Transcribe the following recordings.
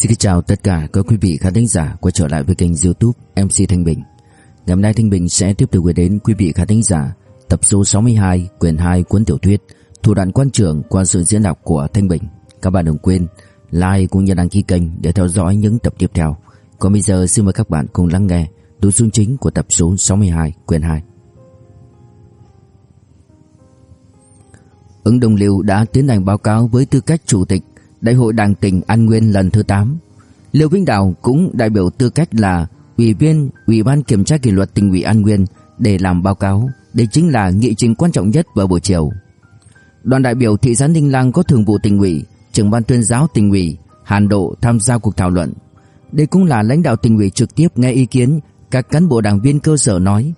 Xin chào tất cả các quý vị khán thính giả quay trở lại với kênh youtube MC Thanh Bình. Ngày hôm nay Thanh Bình sẽ tiếp tục gửi đến quý vị khán thính giả tập số 62 quyển 2 cuốn tiểu thuyết Thủ đoạn quan trưởng qua sự diễn đọc của Thanh Bình. Các bạn đừng quên like cũng như đăng ký kênh để theo dõi những tập tiếp theo. Còn bây giờ xin mời các bạn cùng lắng nghe nội dung chính của tập số 62 quyển 2 Ứng Đồng Liêu đã tiến hành báo cáo với tư cách chủ tịch Đại hội Đảng tỉnh An Nguyên lần thứ 8. Liêu Vĩnh Đào cũng đại biểu tư cách là ủy viên Ủy ban kiểm tra kỷ luật tỉnh ủy An Nguyên để làm báo cáo. Đây chính là nghị trình quan trọng nhất vào buổi chiều. Đoàn đại biểu thị xã Ninh Lăng có thường vụ tỉnh ủy, trưởng ban tuyên giáo tỉnh ủy, Hàn Độ tham gia cuộc thảo luận. Đây cũng là lãnh đạo tỉnh ủy trực tiếp nghe ý kiến các cán bộ đảng viên cơ sở nói.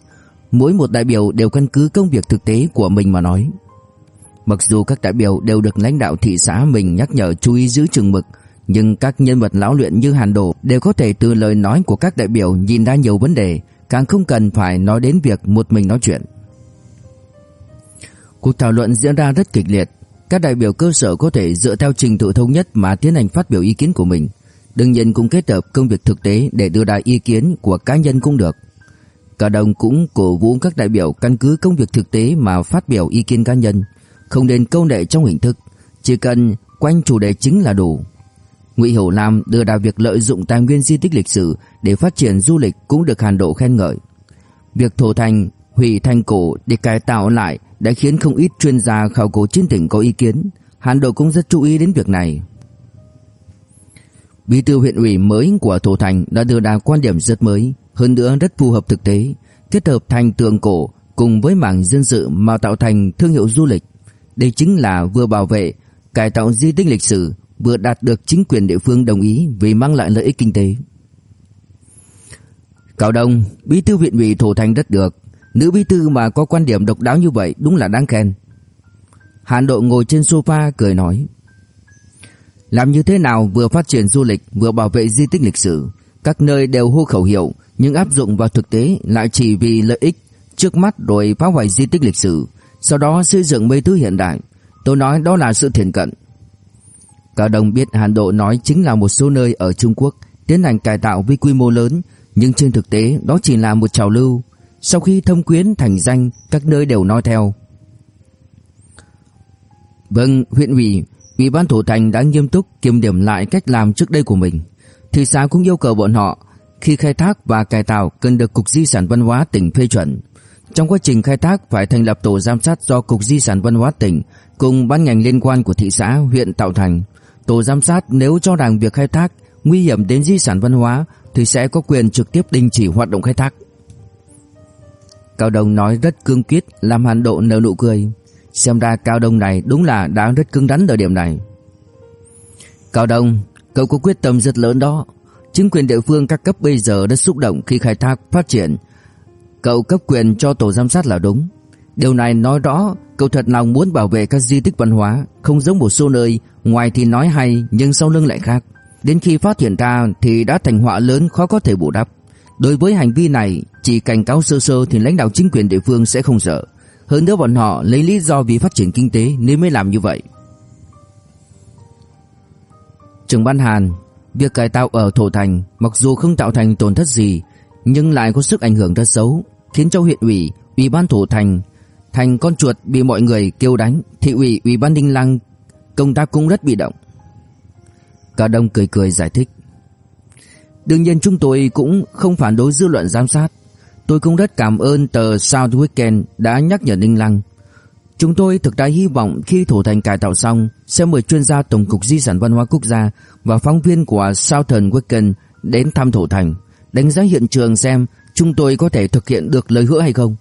Mỗi một đại biểu đều căn cứ công việc thực tế của mình mà nói. Mặc dù các đại biểu đều được lãnh đạo thị xã mình nhắc nhở chú ý giữ chừng mực, nhưng các nhân vật lão luyện như Hàn Đổ đều có thể từ lời nói của các đại biểu nhìn ra nhiều vấn đề, càng không cần phải nói đến việc một mình nói chuyện. Cuộc thảo luận diễn ra rất kịch liệt, các đại biểu cơ sở có thể dựa theo trình tự thống nhất mà tiến hành phát biểu ý kiến của mình. Đương nhiên cũng kết hợp công việc thực tế để đưa ra ý kiến của cá nhân cũng được. Cả đồng cũng cổ vũ các đại biểu căn cứ công việc thực tế mà phát biểu ý kiến cá nhân không nên câu nệ trong hình thức, chỉ cần quanh chủ đề chính là đủ. Ngụy Hiểu Lam đưa ra việc lợi dụng tài nguyên di tích lịch sử để phát triển du lịch cũng được Hàn Độ khen ngợi. Việc thổ thành, hủy thành cổ để cải tạo lại đã khiến không ít chuyên gia khảo cổ trên tỉnh có ý kiến. Hàn Độ cũng rất chú ý đến việc này. Bí thư huyện ủy mới của Thổ Thành đã đưa ra quan điểm rất mới, hơn nữa rất phù hợp thực tế, kết hợp thành tường cổ cùng với mảng dân sự mà tạo thành thương hiệu du lịch. Đây chính là vừa bảo vệ, cải tạo di tích lịch sử, vừa đạt được chính quyền địa phương đồng ý vì mang lại lợi ích kinh tế. Cao Đông, bí thư viện ủy Thổ Thành rất được, nữ bí thư mà có quan điểm độc đáo như vậy đúng là đáng khen. Hàn Độ ngồi trên sofa cười nói: Làm như thế nào vừa phát triển du lịch vừa bảo vệ di tích lịch sử, các nơi đều hô khẩu hiệu nhưng áp dụng vào thực tế lại chỉ vì lợi ích trước mắt rồi phá hoại di tích lịch sử, sau đó xây dựng mấy thứ hiện đại. Tôi nói đó là sự thiện cận. Cao Đông biết Hàn Độ nói chính là một số nơi ở Trung Quốc tiến hành cải tạo với quy mô lớn, nhưng trên thực tế đó chỉ là một trào lưu. Sau khi thông quyến thành danh, các nơi đều nói theo. Vâng, huyện ủy, ủy ban thủ thành đã nghiêm túc kiểm điểm lại cách làm trước đây của mình. Thị xã cũng yêu cầu bọn họ khi khai thác và cải tạo cần được cục di sản văn hóa tỉnh phê chuẩn. Trong quá trình khai thác phải thành lập tổ giám sát do Cục Di sản Văn hóa tỉnh cùng ban ngành liên quan của thị xã, huyện tạo thành. Tổ giám sát nếu cho rằng việc khai thác nguy hiểm đến di sản văn hóa thì sẽ có quyền trực tiếp đình chỉ hoạt động khai thác. Cao Đông nói rất cương quyết làm Hàn Độ nở nụ cười. Xem ra Cao Đông này đúng là đã rất cứng rắn ở điểm này. Cao Đông, cậu có quyết tâm rất lớn đó. Chính quyền địa phương các cấp bây giờ rất xúc động khi khai thác phát triển Cậu cấp quyền cho tổ giám sát là đúng. Điều này nói rõ Cậu thật lòng muốn bảo vệ các di tích văn hóa Không giống một số nơi Ngoài thì nói hay nhưng sau lưng lại khác. Đến khi phát hiện ra thì đã thành họa lớn khó có thể bù đắp. Đối với hành vi này Chỉ cảnh cáo sơ sơ thì lãnh đạo chính quyền địa phương sẽ không sợ. Hơn nữa bọn họ lấy lý do vì phát triển kinh tế Nên mới làm như vậy. Trường Ban Hàn Việc cải tạo ở Thổ Thành Mặc dù không tạo thành tổn thất gì nhưng lại có sức ảnh hưởng rất xấu, khiến cho huyện ủy, ủy ban thủ thành thành con chuột bị mọi người kêu đánh, thị ủy, ủy ban Đinh Lăng công tác cũng rất bị động. Cả đông cười cười giải thích. Đương nhiên chúng tôi cũng không phản đối dư luận giám sát. Tôi cũng rất cảm ơn tờ South Weekend đã nhắc nhở ninh Lăng. Chúng tôi thực ra hy vọng khi thủ thành cải tạo xong sẽ mời chuyên gia Tổng cục Di sản Văn hóa Quốc gia và phóng viên của Southern Weekend đến thăm thủ thành đánh giá hiện trường xem chúng tôi có thể thực hiện được lời hứa hay không.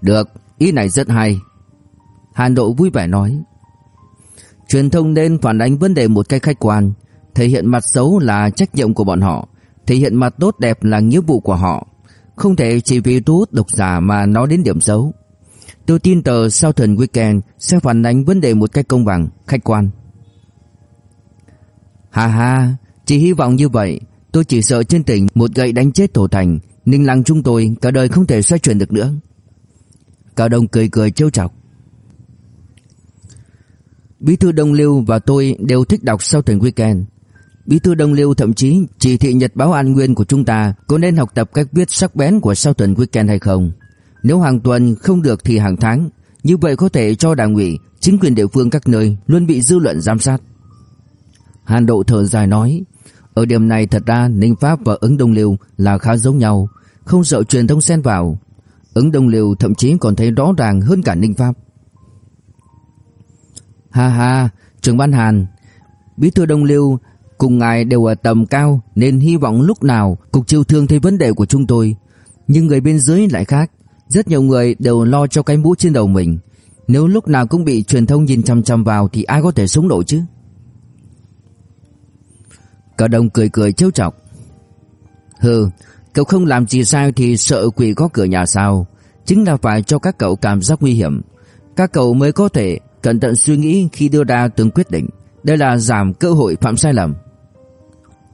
Được, ý này rất hay. Hàn Độ vui vẻ nói. Truyền thông nên phản ánh vấn đề một cách khách quan, thể hiện mặt xấu là trách nhiệm của bọn họ, thể hiện mặt tốt đẹp là nghĩa vụ của họ, không thể chỉ vì thu hút độc giả mà nói đến điểm xấu. Tôi tin tờ Southern Weekend sẽ phản ánh vấn đề một cách công bằng, khách quan. Hà hà, chỉ hy vọng như vậy, Tôi chỉ sợ trên tỉnh một gậy đánh chết Tổ Thành, Ninh Lăng chúng tôi cả đời không thể xoay chuyển được nữa. Cao Đông cười cười trêu chọc. Bí thư Đông Lưu và tôi đều thích đọc sau thành weekend. Bí thư Đông Liêu thậm chí chỉ thị nhật báo An Nguyên của chúng ta có nên học tập cách viết sắc bén của sau tuần weekend hay không. Nếu hàng tuần không được thì hàng tháng, như vậy có thể cho đảng ủy, chính quyền địa phương các nơi luôn bị dư luận giám sát. Hàn Độ thở dài nói, ở điểm này thật ra Ninh Pháp và ứng Đông Liêu là khá giống nhau, không sợ truyền thông xen vào. Ứng Đông Liêu thậm chí còn thấy rõ ràng hơn cả Ninh Pháp. Ha ha, trưởng ban Hàn, bí thư Đông Liêu cùng ngài đều ở tầm cao nên hy vọng lúc nào cục chiêu thương thấy vấn đề của chúng tôi. Nhưng người bên dưới lại khác, rất nhiều người đều lo cho cái mũ trên đầu mình. Nếu lúc nào cũng bị truyền thông nhìn chăm chăm vào thì ai có thể sống nổi chứ? Cả đồng cười cười trêu chọc. Hừ, cậu không làm gì sai thì sợ quỷ có cửa nhà sao? Chính là phải cho các cậu cảm giác nguy hiểm. Các cậu mới có thể cẩn thận suy nghĩ khi đưa ra từng quyết định. Đây là giảm cơ hội phạm sai lầm.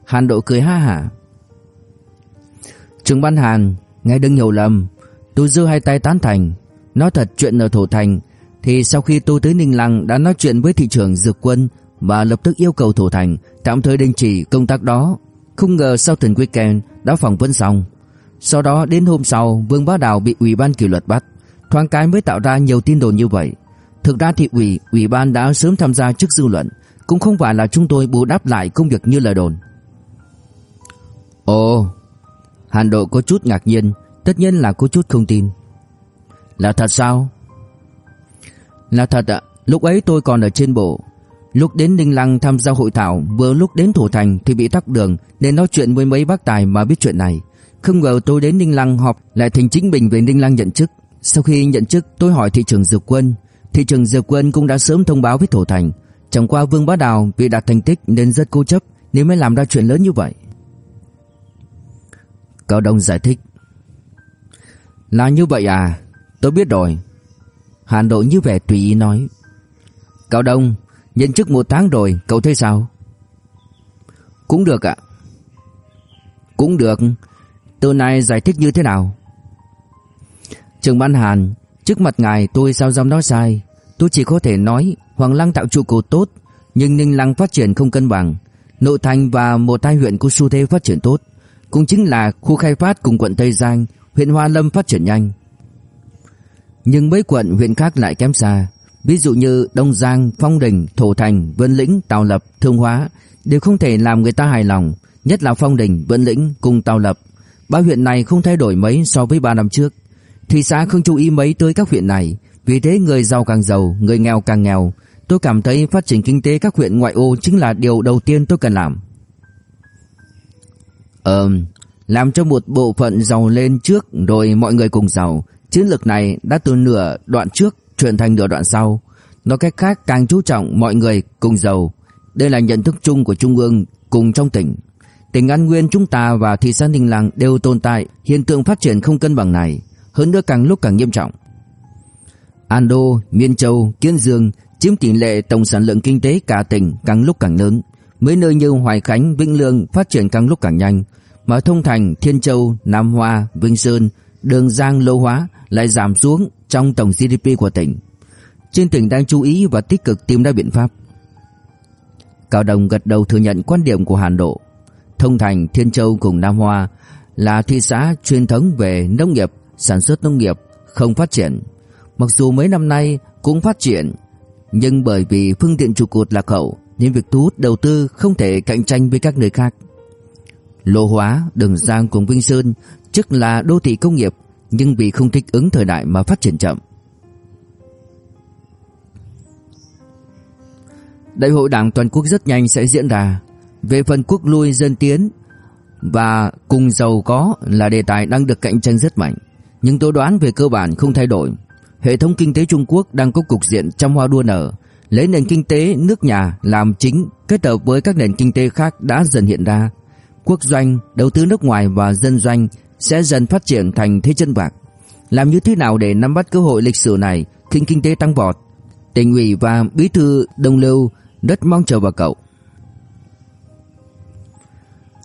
Hàn Độ cười ha hả. Trương Ban Hàn, nghe đừng hiểu lầm. Tôi giơ hai tay tán thành. Nói thật chuyện ở Thổ Thành thì sau khi tôi tới Ninh Lăng đã nói chuyện với thị trưởng Dược Quân và lập tức yêu cầu thủ Thành tạm thời đình chỉ công tác đó. Không ngờ sau thần weekend đã phỏng vấn xong. Sau đó đến hôm sau Vương Bá Đào bị ủy ban kỷ luật bắt. Thoáng cái mới tạo ra nhiều tin đồn như vậy. Thực ra thị ủy, ủy ban đã sớm tham gia trước dư luận. Cũng không phải là chúng tôi bù đắp lại công việc như lời đồn. Ồ, Hàn Độ có chút ngạc nhiên, tất nhiên là có chút không tin. Là thật sao? Là thật ạ, lúc ấy tôi còn ở trên bộ. Lúc đến Ninh Lăng tham gia hội thảo, vừa lúc đến Thủ Thành thì bị tắc đường nên nói chuyện với mấy bác tài mà biết chuyện này. Không ngờ tôi đến Ninh Lăng họp lại thành chính mình về Ninh Lăng nhận chức. Sau khi nhận chức tôi hỏi thị trưởng Dược Quân, thị trưởng Dược Quân cũng đã sớm thông báo với Thủ Thành. Chẳng qua Vương Bá Đào vì đạt thành tích nên rất cố chấp nên mới làm ra chuyện lớn như vậy. Cao Đông giải thích. Là như vậy à, tôi biết rồi. Hàn Độ như vẻ tùy ý nói. Cao Đông, nhận chức một tháng rồi, cậu thấy sao? Cũng được ạ. Cũng được, từ nay giải thích như thế nào? Trường Ban Hàn, trước mặt ngài tôi sao dám nói sai. Tôi chỉ có thể nói Hoàng Lăng tạo trụ cột tốt, nhưng Ninh Lăng phát triển không cân bằng. Nội thành và một hai huyện của su thế phát triển tốt cũng chính là khu khai phát cùng quận Tây Giang, huyện Hoa Lâm phát triển nhanh. Nhưng mấy quận huyện khác lại kém xa, ví dụ như Đông Giang, Phong Đình, Thổ Thành, Vân Lĩnh, Tào Lập, Thương Hóa đều không thể làm người ta hài lòng, nhất là Phong Đình, Vân Lĩnh cùng Tào Lập. Ba huyện này không thay đổi mấy so với 3 năm trước. Thị xã không chú ý mấy tới các huyện này, vì thế người giàu càng giàu, người nghèo càng nghèo. Tôi cảm thấy phát triển kinh tế các huyện ngoại ô chính là điều đầu tiên tôi cần làm. Ờ, làm cho một bộ phận giàu lên trước rồi mọi người cùng giàu. Chiến lược này đã từ nửa đoạn trước chuyển thành nửa đoạn sau. Nói cách khác càng chú trọng mọi người cùng giàu. Đây là nhận thức chung của Trung ương cùng trong tỉnh. Tỉnh An Nguyên chúng ta và thị xã Ninh Lăng đều tồn tại hiện tượng phát triển không cân bằng này. Hơn nữa càng lúc càng nghiêm trọng. An Đô, Miên Châu, Kiên Dương chiếm tỷ lệ tổng sản lượng kinh tế cả tỉnh càng lúc càng lớn. Mấy nơi như Hoài Khánh, Vĩnh Lương phát triển càng lúc càng nhanh, mà Thông Thành, Thiên Châu, Nam Hoa, Vinh Sơn, Đường Giang, Lô Hóa lại giảm xuống trong tổng GDP của tỉnh. Trên tỉnh đang chú ý và tích cực tìm ra biện pháp. Cao Đồng gật đầu thừa nhận quan điểm của Hàn Độ. Thông Thành, Thiên Châu cùng Nam Hoa là thị xã truyền thống về nông nghiệp, sản xuất nông nghiệp không phát triển. Mặc dù mấy năm nay cũng phát triển, nhưng bởi vì phương tiện trụ cột lạc hậu nên việc thu hút đầu tư không thể cạnh tranh với các nơi khác. Lô Hóa, Đường Giang cùng Vinh Sơn trước là đô thị công nghiệp nhưng vì không thích ứng thời đại mà phát triển chậm. Đại hội Đảng toàn quốc rất nhanh sẽ diễn ra. Về phần quốc lui dân tiến và cùng giàu có là đề tài đang được cạnh tranh rất mạnh, nhưng tôi đoán về cơ bản không thay đổi. Hệ thống kinh tế Trung Quốc đang có cục diện trăm hoa đua nở, lấy nền kinh tế nước nhà làm chính kết hợp với các nền kinh tế khác đã dần hiện ra. Quốc doanh, đầu tư nước ngoài và dân doanh sẽ dần phát triển thành thế chân vạc. Làm như thế nào để nắm bắt cơ hội lịch sử này khi kinh tế tăng vọt? Tỉnh ủy và bí thư Đông Lưu rất mong chờ vào cậu.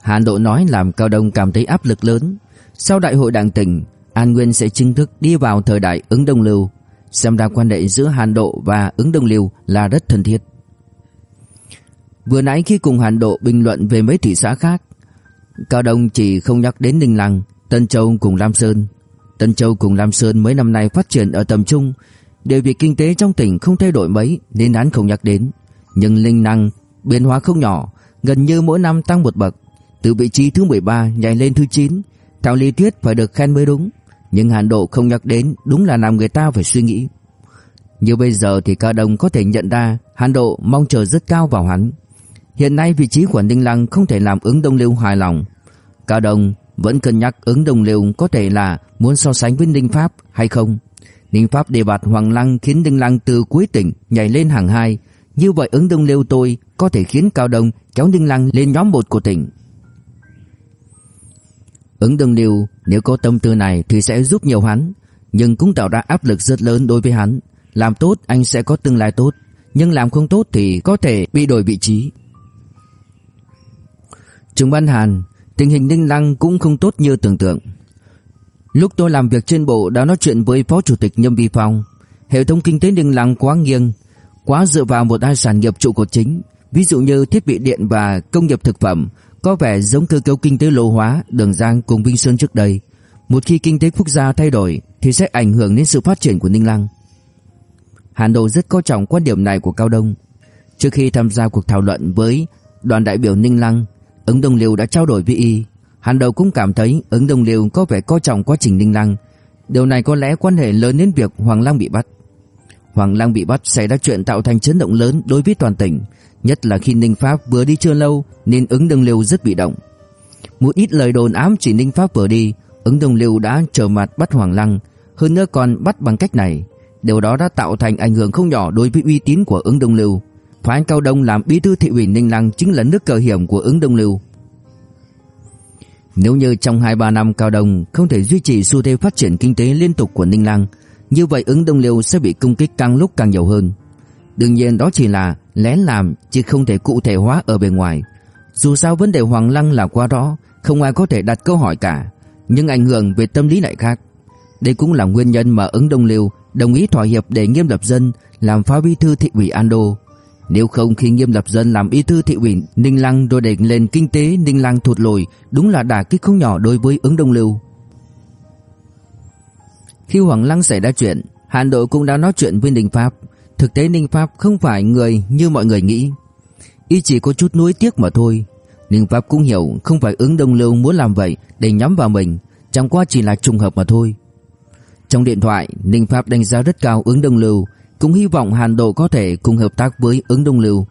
Hàn Độ nói làm Cao Đông cảm thấy áp lực lớn. Sau đại hội đảng tỉnh, An Nguyên sẽ chính thức đi vào thời đại ứng Đông Lưu. Xem ra quan hệ giữa Hàn Độ và ứng Đông Lưu là rất thân thiết. Vừa nãy khi cùng Hàn Độ bình luận về mấy thị xã khác, Cao Đông chỉ không nhắc đến Ninh Lăng, Tân Châu cùng Lam Sơn. Tân Châu cùng Lam Sơn mấy năm nay phát triển ở tầm trung, đều việc kinh tế trong tỉnh không thay đổi mấy nên án không nhắc đến. Nhưng Linh Năng biến hóa không nhỏ, gần như mỗi năm tăng một bậc, từ vị trí thứ 13 nhảy lên thứ 9. Theo lý thuyết phải được khen mới đúng, nhưng Hàn Độ không nhắc đến đúng là làm người ta phải suy nghĩ. Như bây giờ thì Cao Đồng có thể nhận ra Hàn Độ mong chờ rất cao vào hắn. Hiện nay vị trí của Ninh Lăng không thể làm ứng Đông Liêu hài lòng. Cao Đồng vẫn cân nhắc ứng đồng liều có thể là muốn so sánh với Ninh Pháp hay không. Ninh Pháp đề bạt Hoàng Lăng khiến Ninh Lăng từ cuối tỉnh nhảy lên hàng hai. Như vậy ứng đồng liều tôi có thể khiến Cao Đông kéo Ninh Lăng lên nhóm một của tỉnh. Ứng đồng liều nếu có tâm tư này thì sẽ giúp nhiều hắn, nhưng cũng tạo ra áp lực rất lớn đối với hắn. Làm tốt anh sẽ có tương lai tốt, nhưng làm không tốt thì có thể bị đổi vị trí. Trường văn Hàn, tình hình Ninh Lăng cũng không tốt như tưởng tượng. Lúc tôi làm việc trên bộ đã nói chuyện với Phó Chủ tịch Nhâm Vi Phong, hệ thống kinh tế Ninh Lăng quá nghiêng, quá dựa vào một hai sản nghiệp trụ cột chính, ví dụ như thiết bị điện và công nghiệp thực phẩm, có vẻ giống cơ cấu kinh tế lô hóa Đường Giang cùng Vinh Sơn trước đây. Một khi kinh tế quốc gia thay đổi thì sẽ ảnh hưởng đến sự phát triển của Ninh Lăng. Hàn Độ rất coi trọng quan điểm này của Cao Đông. Trước khi tham gia cuộc thảo luận với đoàn đại biểu Ninh Lăng, ứng Đông Liêu đã trao đổi với y. Hàn đầu cũng cảm thấy ứng Đông Liêu có vẻ coi trọng quá trình Ninh Lăng. Điều này có lẽ quan hệ lớn đến việc Hoàng Lăng bị bắt. Hoàng Lăng bị bắt xảy ra chuyện tạo thành chấn động lớn đối với toàn tỉnh, nhất là khi Ninh Pháp vừa đi chưa lâu nên ứng Đông Liêu rất bị động. Một ít lời đồn ám chỉ Ninh Pháp vừa đi, ứng Đông Liêu đã trở mặt bắt Hoàng Lăng, hơn nữa còn bắt bằng cách này. Điều đó đã tạo thành ảnh hưởng không nhỏ đối với uy tín của ứng Đông Liêu. Phái Cao Đông làm bí thư thị ủy Ninh Lăng chính là nước cờ hiểm của ứng Đông Lưu. Nếu như trong 2-3 năm Cao Đông không thể duy trì xu thế phát triển kinh tế liên tục của Ninh Lăng, như vậy ứng Đông Lưu sẽ bị công kích càng lúc càng nhiều hơn. Đương nhiên đó chỉ là lén làm chứ không thể cụ thể hóa ở bề ngoài. Dù sao vấn đề Hoàng Lăng là quá rõ, không ai có thể đặt câu hỏi cả, nhưng ảnh hưởng về tâm lý lại khác. Đây cũng là nguyên nhân mà ứng Đông Lưu đồng ý thỏa hiệp để Nghiêm Lập Dân làm phó bí thư thị ủy An Đô. Nếu không khi Nghiêm Lập Dân làm bí thư thị ủy Ninh Lăng rồi đẩy lên kinh tế Ninh Lăng thụt lùi, đúng là đả kích không nhỏ đối với ứng Đông Lưu. Khi Hoàng Lăng xảy ra chuyện, Hàn Đội cũng đã nói chuyện với Ninh Pháp. Thực tế Ninh Pháp không phải người như mọi người nghĩ. Y chỉ có chút nuối tiếc mà thôi. Ninh Pháp cũng hiểu không phải ứng Đông Lưu muốn làm vậy để nhắm vào mình, chẳng qua chỉ là trùng hợp mà thôi. Trong điện thoại, Ninh Pháp đánh giá rất cao ứng Đông Lưu, cũng hy vọng Hàn Độ có thể cùng hợp tác với ứng Đông Lưu.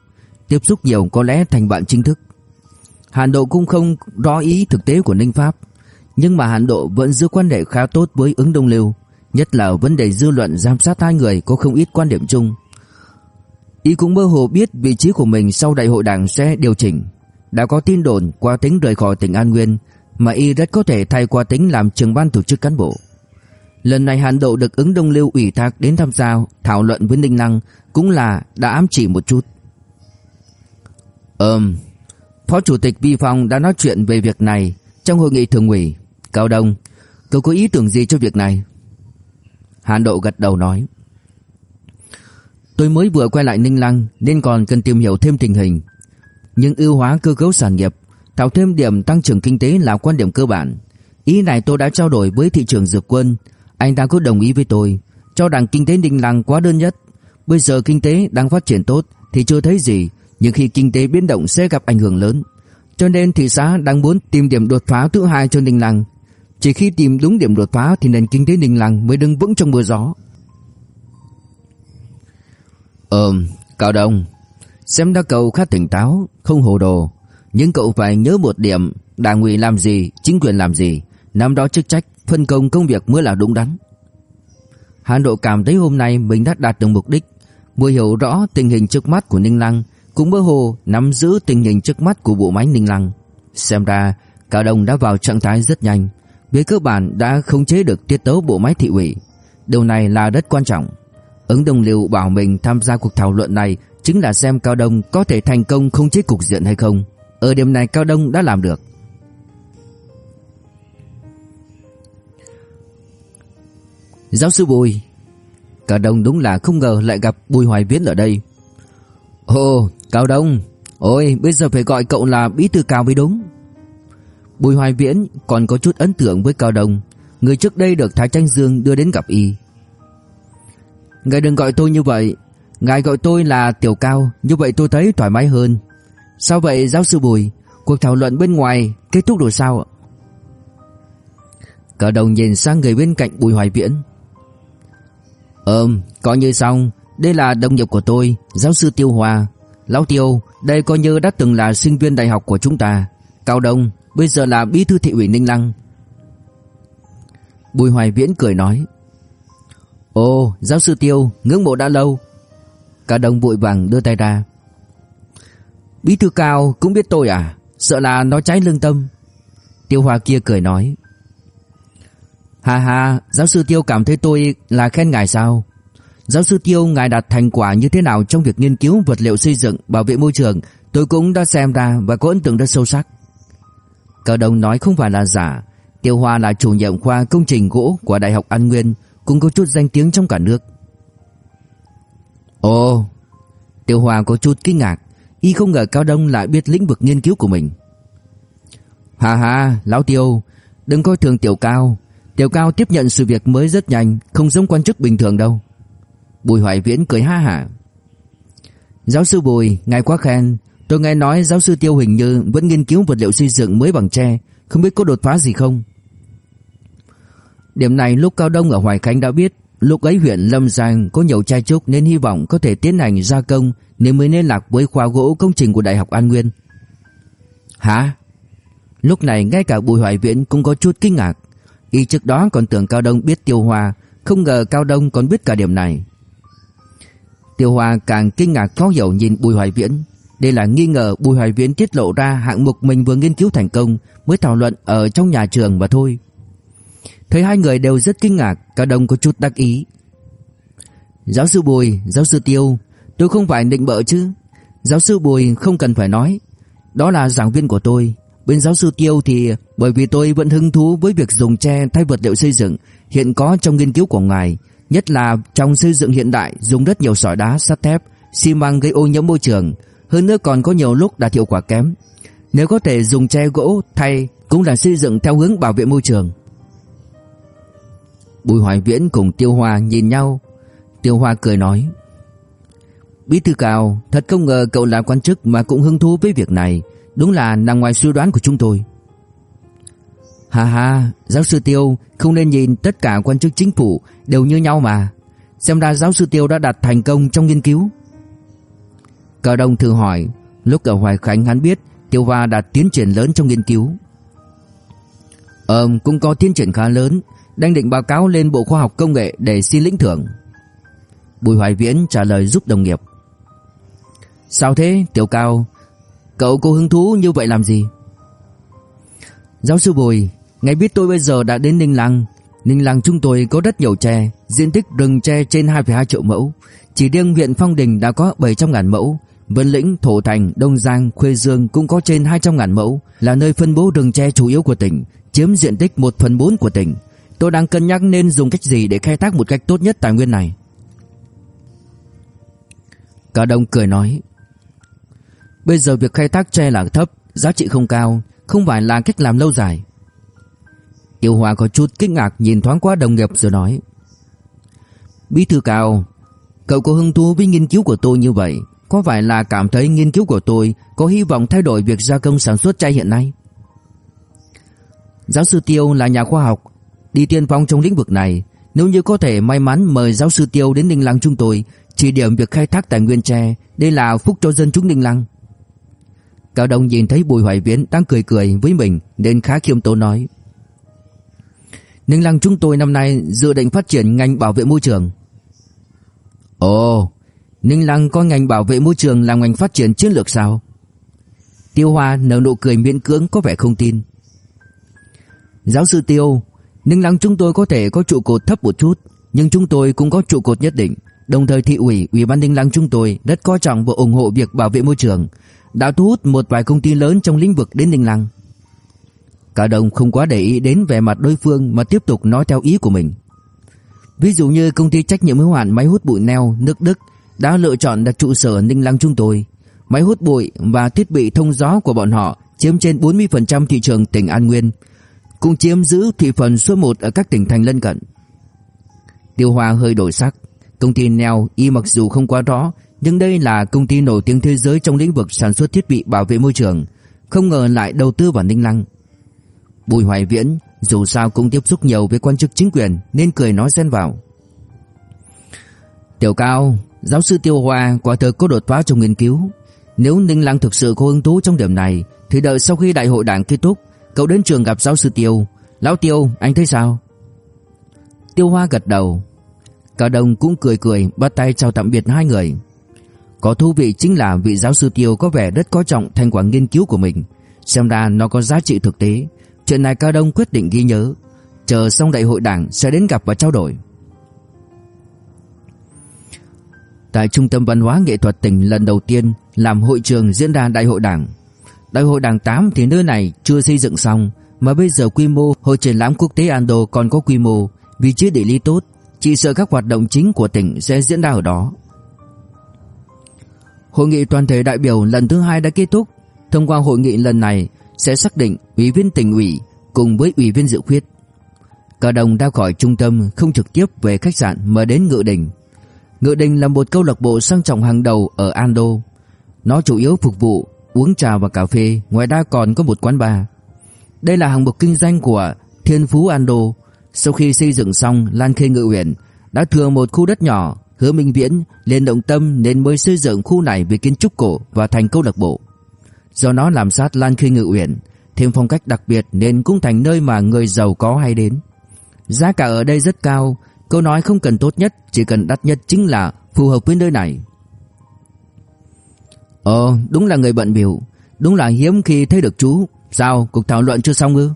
Tiếp xúc nhiều có lẽ thành bạn chính thức. Hàn Độ cũng không rõ ý thực tế của Ninh Pháp, nhưng mà Hàn Độ vẫn giữ quan hệ khá tốt với ứng Đông Lưu, nhất là vấn đề dư luận giám sát hai người có không ít quan điểm chung. Y cũng mơ hồ biết vị trí của mình sau đại hội đảng sẽ điều chỉnh. Đã có tin đồn qua tính rời khỏi tỉnh An Nguyên, mà Y rất có thể thay qua tính làm trưởng ban tổ chức cán bộ. Lần này Hàn Độ được ứng Đông Lưu ủy thác đến tham gia thảo luận với Ninh Lăng cũng là đã ám chỉ một chút. Ừm, Phó Chủ tịch Vi Phong đã nói chuyện về việc này trong hội nghị thường ủy. Cao Đông, cậu có ý tưởng gì cho việc này? Hàn Độ gật đầu nói. Tôi mới vừa quay lại Ninh Lăng nên còn cần tìm hiểu thêm tình hình. Nhưng ưu hóa cơ cấu sản nghiệp, tạo thêm điểm tăng trưởng kinh tế là quan điểm cơ bản. Ý này tôi đã trao đổi với thị trường dược quân, anh ta cũng đồng ý với tôi. Cho rằng kinh tế Ninh Lăng quá đơn nhất. Bây giờ kinh tế đang phát triển tốt Thì chưa thấy gì. Nhưng khi kinh tế biến động sẽ gặp ảnh hưởng lớn. Cho nên thị xã đang muốn tìm điểm đột phá thứ hai cho Ninh Lăng. Chỉ khi tìm đúng điểm đột phá Thì nền kinh tế Ninh Lăng mới đứng vững trong mưa gió. Ờm, Cao Đông Xem ra cậu khá tỉnh táo Không hồ đồ. Nhưng cậu phải nhớ một điểm Đảng ủy làm gì, chính quyền làm gì Nắm đó chức trách phân công công việc mới là đúng đắn. Hà Nội cảm thấy hôm nay mình đã đạt được mục đích, vừa hiểu rõ tình hình trước mắt của Ninh Lăng, cũng mơ hồ nắm giữ tình hình trước mắt của bộ máy Ninh Lăng. Xem ra, Cao Đông đã vào trạng thái rất nhanh, về cơ bản đã khống chế được tiết tấu bộ máy thị ủy. Điều này là rất quan trọng. Ứng đồng liều bảo mình tham gia cuộc thảo luận này chính là xem Cao Đông có thể thành công không chế cục diện hay không. Ở điểm này Cao Đông đã làm được. Giáo sư Bùi, Cả đông đúng là không ngờ lại gặp Bùi Hoài Viễn ở đây. Ồ, Cao Đông, Ôi, bây giờ phải gọi cậu là bí thư cao mới đúng. Bùi Hoài Viễn còn có chút ấn tượng với Cao Đông, Người trước đây được Thái Tranh Dương đưa đến gặp y. Ngài đừng gọi tôi như vậy, Ngài gọi tôi là Tiểu Cao, Như vậy tôi thấy thoải mái hơn. Sao vậy, giáo sư Bùi? Cuộc thảo luận bên ngoài kết thúc rồi sao Cao Đông nhìn sang người bên cạnh Bùi Hoài Viễn. Ừm coi như xong Đây là đồng nghiệp của tôi, Giáo sư Tiêu Hòa Lão Tiêu, Đây coi như đã từng là sinh viên đại học của chúng ta. Cao Đông, Bây giờ là bí thư thị ủy Ninh Lăng. Bùi Hoài Viễn cười nói. Ồ, giáo sư Tiêu, Ngưỡng mộ đã lâu. Cao Đông vội vàng đưa tay ra. Bí thư Cao cũng biết tôi à? Sợ là nó trái lương tâm. Tiêu Hòa kia cười nói. Hà hà Giáo sư Tiêu cảm thấy tôi là khen ngài sao Giáo sư Tiêu ngài đạt thành quả như thế nào trong việc nghiên cứu vật liệu xây dựng, bảo vệ môi trường, tôi cũng đã xem ra và có ấn tượng rất sâu sắc. Cao Đông nói không phải là giả, Tiêu Hoa là chủ nhiệm khoa công trình gỗ của Đại học An Nguyên, cũng có chút danh tiếng trong cả nước. Ồ, Tiêu Hoa có chút kinh ngạc, y không ngờ Cao Đông lại biết lĩnh vực nghiên cứu của mình. Hà hà, lão Tiêu, đừng coi thường Tiểu Cao, Tiểu Cao tiếp nhận sự việc mới rất nhanh, không giống quan chức bình thường đâu. Bùi Hoài Viễn cười ha hả. Giáo sư Bùi, ngài quá khen. Tôi nghe nói giáo sư Tiêu hình như vẫn nghiên cứu vật liệu xây dựng mới bằng tre, không biết có đột phá gì không. Điểm này lúc Cao Đông ở Hoài Khánh đã biết, lúc ấy huyện Lâm Giang có nhiều trai trúc nên hy vọng có thể tiến hành gia công nên mới liên lạc với khoa gỗ công trình của Đại học An Nguyên. Hả? Lúc này ngay cả Bùi Hoài Viễn cũng có chút kinh ngạc. Y trước đó còn tưởng Cao Đông biết tiêu hoa, không ngờ Cao Đông còn biết cả điểm này. Tiêu Hoa càng kinh ngạc khó hiểu nhìn Bùi Hoài Viễn. Đây là nghi ngờ Bùi Hoài Viễn tiết lộ ra hạng mục mình vừa nghiên cứu thành công mới thảo luận ở trong nhà trường mà thôi. Thấy hai người đều rất kinh ngạc, cao đông có chút đắc ý. Giáo sư Bùi, giáo sư Tiêu, tôi không phải định bợ chứ. Giáo sư Bùi không cần phải nói. Đó là giảng viên của tôi. Bên giáo sư Tiêu thì bởi vì tôi vẫn hứng thú với việc dùng tre thay vật liệu xây dựng hiện có trong nghiên cứu của ngài Nhất là trong xây dựng hiện đại dùng rất nhiều sỏi đá, sắt thép, xi măng gây ô nhiễm môi trường, hơn nữa còn có nhiều lúc đạt hiệu quả kém. Nếu có thể dùng tre gỗ thay cũng là xây dựng theo hướng bảo vệ môi trường. Bùi Hoài Viễn cùng Tiêu Hoa nhìn nhau, Tiêu Hoa cười nói: "Bí thư Cao, thật không ngờ cậu là quan chức mà cũng hứng thú với việc này, đúng là nằm ngoài suy đoán của chúng tôi." Hà hà, giáo sư Tiêu không nên nhìn tất cả quan chức chính phủ đều như nhau mà. Xem ra giáo sư Tiêu đã đạt thành công trong nghiên cứu. Cờ Đông thử hỏi, lúc ở Hoài Khánh hắn biết Tiêu Hoa đạt tiến triển lớn trong nghiên cứu. Ờm, cũng có tiến triển khá lớn, đang định báo cáo lên Bộ Khoa học Công nghệ để xin lĩnh thưởng. Bùi Hoài Viễn trả lời giúp đồng nghiệp. Sao thế, Tiểu Cao? Cậu có hứng thú như vậy làm gì? Giáo sư Bùi, Ngày biết tôi bây giờ đã đến Ninh Lăng. Ninh Lăng chúng tôi có rất nhiều tre, diện tích rừng tre trên 2,2 triệu mẫu. Chỉ riêng huyện Phong Đình đã có 700 ngàn mẫu. Vân Lĩnh, Thổ Thành, Đông Giang, Khuê Dương cũng có trên 200 ngàn mẫu, là nơi phân bố rừng tre chủ yếu của tỉnh, chiếm diện tích 1 phần 4 của tỉnh. Tôi đang cân nhắc nên dùng cách gì để khai thác một cách tốt nhất tài nguyên này. Cả đông cười nói Bây giờ việc khai thác tre là thấp Giá trị không cao không phải là cách làm lâu dài. Tiêu Hoa có chút kinh ngạc nhìn thoáng qua đồng nghiệp rồi nói. Bí thư cao, cậu có hứng thú với nghiên cứu của tôi như vậy, có phải là cảm thấy nghiên cứu của tôi có hy vọng thay đổi việc gia công sản xuất chai hiện nay? Giáo sư Tiêu là nhà khoa học, đi tiên phong trong lĩnh vực này. Nếu như có thể may mắn mời giáo sư Tiêu đến Ninh Lăng chúng tôi, chỉ điểm việc khai thác tài nguyên tre, đây là phúc cho dân chúng Ninh Lăng. Cao Đông nhìn thấy Bùi Hoài Viễn đang cười cười với mình nên khá khiêm tốn nói. Ninh Lăng chúng tôi năm nay dự định phát triển ngành bảo vệ môi trường. Ồ, Ninh Lăng có ngành bảo vệ môi trường làm ngành phát triển chiến lược sao? Tiêu Hoa nở nụ cười miễn cưỡng có vẻ không tin. Giáo sư Tiêu, Ninh Lăng chúng tôi có thể có trụ cột thấp một chút, nhưng chúng tôi cũng có trụ cột nhất định. Đồng thời thị ủy, ủy ban Ninh Lăng chúng tôi rất coi trọng và ủng hộ việc bảo vệ môi trường, đã thu hút một vài công ty lớn trong lĩnh vực đến Ninh Lăng. Cả đồng không quá để ý đến vẻ mặt đối phương mà tiếp tục nói theo ý của mình. Ví dụ như công ty trách nhiệm hữu hạn máy hút bụi neo nước Đức đã lựa chọn đặt trụ sở Ninh Lăng chúng tôi. máy hút bụi và thiết bị thông gió của bọn họ chiếm trên 40% thị trường tỉnh An Nguyên, cũng chiếm giữ thị phần số 1 ở các tỉnh thành lân cận. Tiêu Hoa hơi đổi sắc, công ty Neo y mặc dù không quá rõ, nhưng đây là công ty nổi tiếng thế giới trong lĩnh vực sản xuất thiết bị bảo vệ môi trường, không ngờ lại đầu tư vào Ninh Lăng. Bùi Hoài Viễn dù sao cũng tiếp xúc nhiều với quan chức chính quyền nên cười nói xen vào. Tiểu Cao, giáo sư Tiêu Hoa quả thực có đột phá trong nghiên cứu. Nếu Ninh Lăng thực sự có hứng thú trong điểm này thì đợi sau khi đại hội đảng kết thúc, cậu đến trường gặp giáo sư Tiêu. Lão Tiêu, anh thấy sao? Tiêu Hoa gật đầu. cả đồng cũng cười cười bắt tay chào tạm biệt hai người. Có thú vị chính là vị giáo sư Tiêu có vẻ rất coi trọng thành quả nghiên cứu của mình. Xem ra nó có giá trị thực tế. Chuyện này Cao Đông quyết định ghi nhớ. Chờ xong đại hội đảng sẽ đến gặp và trao đổi. Tại Trung tâm Văn hóa Nghệ thuật tỉnh lần đầu tiên làm hội trường diễn ra đại hội đảng. Đại hội đảng 8 thì nơi này chưa xây dựng xong mà bây giờ quy mô hội triển lãm quốc tế Ando còn có quy mô, vị trí địa lý tốt, chỉ sợ các hoạt động chính của tỉnh sẽ diễn ra ở đó. Hội nghị toàn thể đại biểu lần thứ hai đã kết thúc. Thông qua hội nghị lần này sẽ xác định ủy viên tỉnh ủy cùng với ủy viên dự khuyết. Cả đồng ra khỏi trung tâm không trực tiếp về khách sạn mà đến Ngự Đình. Ngự Đình là một câu lạc bộ sang trọng hàng đầu ở Ando. Nó chủ yếu phục vụ uống trà và cà phê, ngoài ra còn có một quán bar. Đây là hạng mục kinh doanh của Thiên Phú Ando. Sau khi xây dựng xong Lan Khê Ngự Uyển đã thừa một khu đất nhỏ Hứa Minh Viễn lên động tâm nên mới xây dựng khu này về kiến trúc cổ và thành câu lạc bộ. Do nó làm sát Lan Khê Ngự Uyển, thêm phong cách đặc biệt nên cũng thành nơi mà người giàu có hay đến. Giá cả ở đây rất cao, câu nói không cần tốt nhất, chỉ cần đắt nhất chính là phù hợp với nơi này. Ờ, đúng là người bận biểu, đúng là hiếm khi thấy được chú. Sao, cuộc thảo luận chưa xong ư?